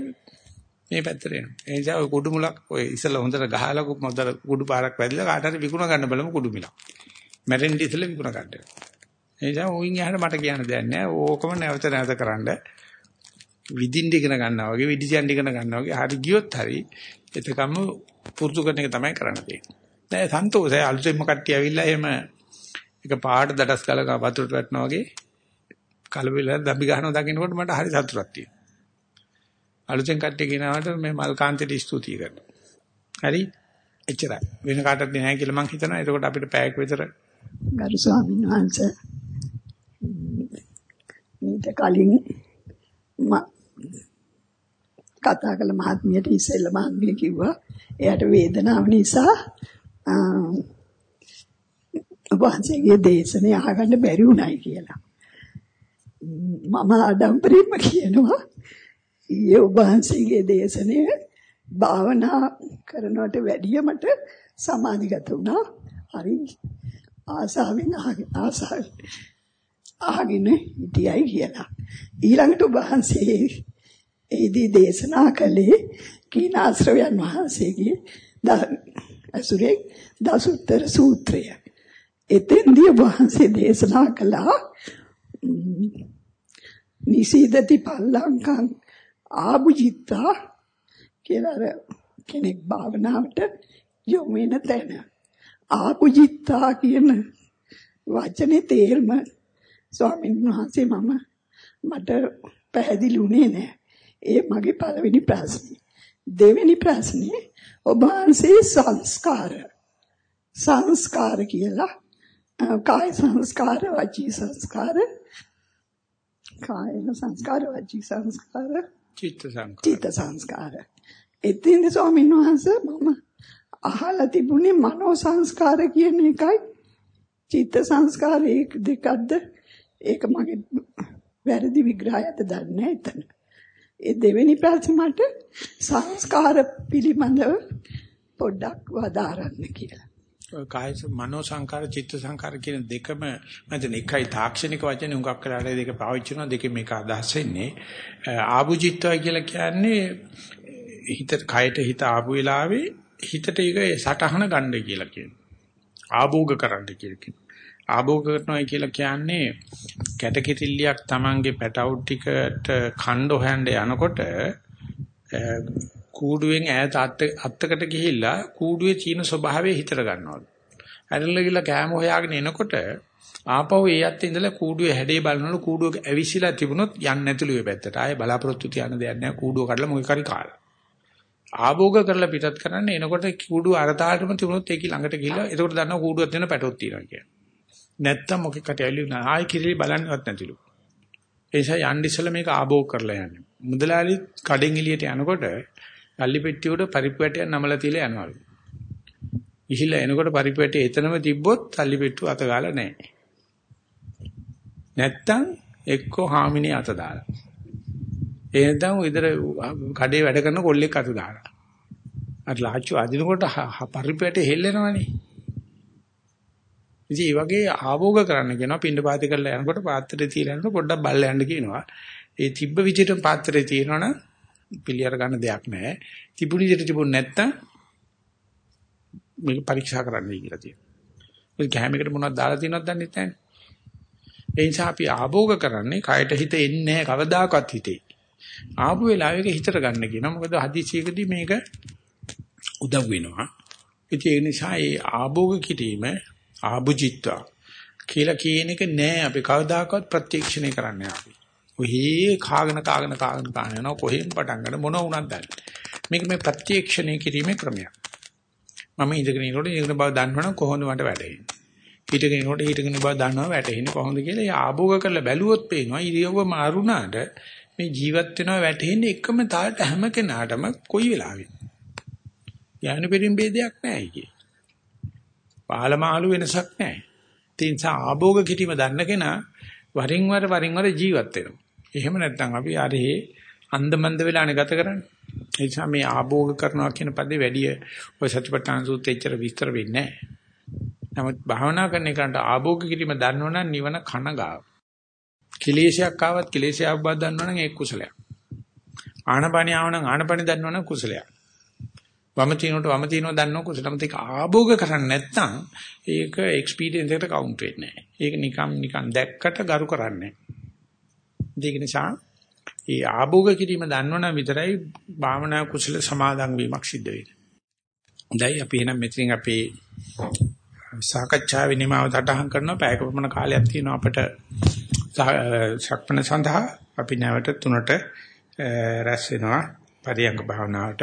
මේ පැත්තට එනවා. ඒ නිසා ඔය කුඩු මුලක් ඔය ඉස්සලා හොඳට ගහලා මොකද කුඩු පාරක් වැදිලා කාට හරි විකුණ ගන්න බලමු කුඩු මිලක්. මැරෙන්න ඉස්සලා විකුණ ගන්න. ඒ නිසා ඔයින් යහට මට කියන්න දෙයක් නැහැ. ඕකම නැවත නැවත කරන්න විදින් ඉගෙන ගන්නවා වගේ විදිසියන් ඉගෙන ගන්නවා වගේ හරි ගියොත් හරි එතකම පුරුදු කරන එක තමයි කරන්න තියෙන්නේ. දැන් සන්තෝෂයි අලුතෙන්ම කට්ටිය ඇවිල්ලා එහෙම එක පාට දඩස් කලක වතුරට වැටෙනවා වගේ කලබල දම්බි ගහනවා දකින්නකොට මට හරි සතුටක් තියෙනවා. අලුතෙන් කට්ටිය ගෙනාවට මේ මල්කාන්තට ස්තුතියි කරනවා. හරි? එච්චරයි. වෙන කාටවත් නෑ කියලා මං හිතනවා. එතකොට අපිට පැයක් විතර ගරු ස්වාමීන් වහන්සේ මීට කලින් කතා කළ මහත්මියට ඉස්සෙල්ලා මහත්මිය කිව්වා එයාට වේදනාව නිසා වහන්සේගේ දේශනේ අහගන්න බැරි වුණයි කියලා. මම ආඩම්බරින්ම කියනවා ඊයේ ඔබ වහන්සේගේ දේශනය භාවනා කරනවට වැඩිය මට සමාධිගත වුණා. හරි ආසාවෙන් ආසාවෙන් අහගෙන හිටියයි කියලා. ඊළඟට ඔබ වහන්සේ ඒදී දේශනා කළේ කීනාශ්‍රවයන් වහන්සේගේ අසුරේ දසුත්තර සූත්‍රය. එතෙන්දී ඔබ වහන්සේ දේශනා කළා නිසීදති පල්ලංකං ආභුජිත්තා කියලා කෙනෙක් භාවනාවට යොමු වෙන තැන. ආභුජිත්තා කියන වචනේ තේරුම ස්වාමීන් වහන්සේ මම මට පැහැදිලි වුණේ නෑ. ඒ මගේ පළවෙනි ප්‍රශ්නේ. දෙවෙනි ප්‍රශ්නේ ඔබ වහන්සේ සංස්කාර සංස්කාර කියලා කාය සංස්කාර වචී සංස්කාර කාය සංස්කාර වචී සංස්කාර චිත්ත සංස්කාර. චිත්ත සංස්කාර. එතින් ස්වාමීන් වහන්සේ මම අහලා තිබුණේ මනෝ සංස්කාර කියන එකයි චිත්ත සංස්කාර දෙකක්ද ඒක මගේ වැරදි විග්‍රහයක්ද දන්නේ එතන. ඒ දෙවෙනි ප්‍රශ්නට සංස්කාර පිළිබඳව පොඩ්ඩක් වදාරන්න කියලා. කාය මනෝ සංකාර චිත්ත සංකාර කියන දෙකම මම එකයි තාක්ෂණික වචනේ හුඟක් කරලා දෙක පාවිච්චි කරනවා දෙකෙන් මේක අදහස් වෙන්නේ. ආභුජිත්වය කියලා කියන්නේ හිත කයට හිත ආපු වෙලාවේ හිතට ඒක සටහන ගන්න කියලා කියනවා. ආභෝග කරන්න කියලා කියනවා. ආභෝග කරනවා කියලා කියන්නේ කැටකිරිල්ලයක් Tamange පැටවු ටිකට ඛණ්ඩ හොයන්න යනකොට කූඩුවෙන් ඈත අත්තකට ගිහිල්ලා කූඩුවේ චීන ස්වභාවය හිතට ගන්නවා. ඇරලා ගිහලා කෑම හොයාගෙන එනකොට ආපහු ඒ අත් ඉඳලා කූඩුවේ හැඩේ බලනකොට කූඩුවක ඇවිසිලා තිබුණොත් යන්නේ නැතුළු ඒ පැත්තට. ආයේ බලාපොරොත්තු තියන දෙයක් නැහැ. කූඩුව කඩලා මොකක් හරි කාලා. ආභෝග කරලා පිටත් කරන්න එනකොට කූඩුව අරතාලටම තිබුණොත් ඒක ළඟට ගිහලා එතකොට දන්නවා කූඩුවක් දෙන පැටවොත් තියෙනවා කියලා. නැත්තම් මොකෙකට ඇවිල්ලි නැහැ. ආයි කිරිලි බලන්නවත් නැතිලු. ඒ නිසා යන්න ඉස්සලා මේක ආභෝග කරලා යන්නේ. මුදලාලි කඩෙන් එළියට යනකොට අල්ලි පෙට්ටිය උඩ පරිප්පු වැටයක් නමලා තියලා යනවලු. ගිහිල්ලා එනකොට පරිප්පු වැටේ එතනම තිබ්බොත් අල්ලි පෙට්ටුව අත ගාලා නැහැ. නැත්තම් එක්කෝ හාමිනේ අත දාලා. ඒ නැත්තම් ඉදර කඩේ වැඩ කරන කොල්ලෙක් අත දාලා. අර ලාච්චු අදිනකොට පරිප්පු වැටේ හෙල්ලෙනවනේ. ඉතින් මේ වගේ ආභෝග කරන්න කියනවා පින්ඩ පාති කරලා යනකොට පාත්‍රේ තියලා යනකොට පොඩ්ඩක් බල්ල යන්න කියනවා. ඒ තිබ්බ විදිහට පාත්‍රේ තියෙනවනම් පිළියර ගන්න දෙයක් නැහැ. තිබුණ විදිහට තිබුණ නැත්තම් මේක පරීක්ෂා කරන්නයි කියලා තියෙනවා. ඒ ගෑමකට මොනවද දාලා තියෙනවද දන්නේ නැහැ. ඒ නිසා අපි ආභෝග කරන්නේ කයට හිත එන්නේ නැහැ කවදාකවත් හිතේ. ආපු වෙලාවෙක හිතට ගන්න කියනවා. මොකද හදිසියකදී මේක උදව් වෙනවා. ඒ නිසා ඒ ආභෝග කිරීම ආභුජිත්වා කියලා කියන එක නෑ අපි කවදාකවත් ප්‍රත්‍යක්ෂණය කරන්නේ අපි. ඔහේ කාගෙන කාගෙන කාගෙන කාගෙන යනවා කොහෙන් පටන් ගන්න මොන වුණත් දන්නේ. මේක මේ ප්‍රත්‍යක්ෂණය කිරීමේ ක්‍රමයක්. මම ඉඳගෙන ඉනකොට ඉඳගෙන බව දන්නවනම් කොහොමද මට වැටෙන්නේ? හිටගෙන ඉනකොට හිටගෙන බව දන්නව වැටෙන්නේ කොහොමද කියලා ඒ ආභෝග කරලා බැලුවොත් පේනවා ඉරියව්ව මාරුණාට මේ ජීවත් වෙනවා වැටෙන්නේ එකම තාලට හැම කෙනාටම කොයි වෙලාවෙත්. යහන පෙරින් ભેදයක් නැහැ ඒකේ. පහළමාළු වෙනසක් නැහැ. ඒ නිසා ආභෝග කිරීම දන්න කෙනා වරින් වර වරින් වර ජීවත් වෙනවා. එහෙම නැත්නම් අපි ආරේ අන්දමන්ද වෙලානේ ගත කරන්නේ. ඒ නිසා මේ ආභෝග කරනවා කියන පදේ වැඩි ඔය සත්‍යපට්ඨාන සූත්‍රෙච්චර විස්තර වෙන්නේ නැහැ. නමුත් භාවනා කරන එකට ආභෝග කිරීම දන්නවනම් නිවන කන ගාව. කෙලේශයක් ආවත් කෙලේශය අවබෝධ දන්නවනම් ඒක කුසලයක්. ආනපනිය ආවනම් ආනපනිය දන්නවනම් කුසලයක්. වම තිනොට වම තිනව දන්නව කුසලම තික ආභෝග කරන්නේ නැත්නම් ඒක එක්ස්පීරියන්ස් එකට කවුන්ට් වෙන්නේ නැහැ. ඒක නිකම් නිකම් දැක්කට ගරු කරන්නේ නැහැ. ඒක නිසා ඒ ආභෝග කිරීම දන්නවනම් විතරයි භාවනා කුසල සමාදන් වීමක් සිද්ධ වෙන්නේ. දැන් අපි එනම් මෙතනින් අපේ සාකච්ඡාවේ නිමාව සටහන් කරනවා පැයක පමණ කාලයක් තියෙනවා අපට සක්මණ සඳහා අපි නැවත තුනට රැස් වෙනවා පරියංග භාවනාවට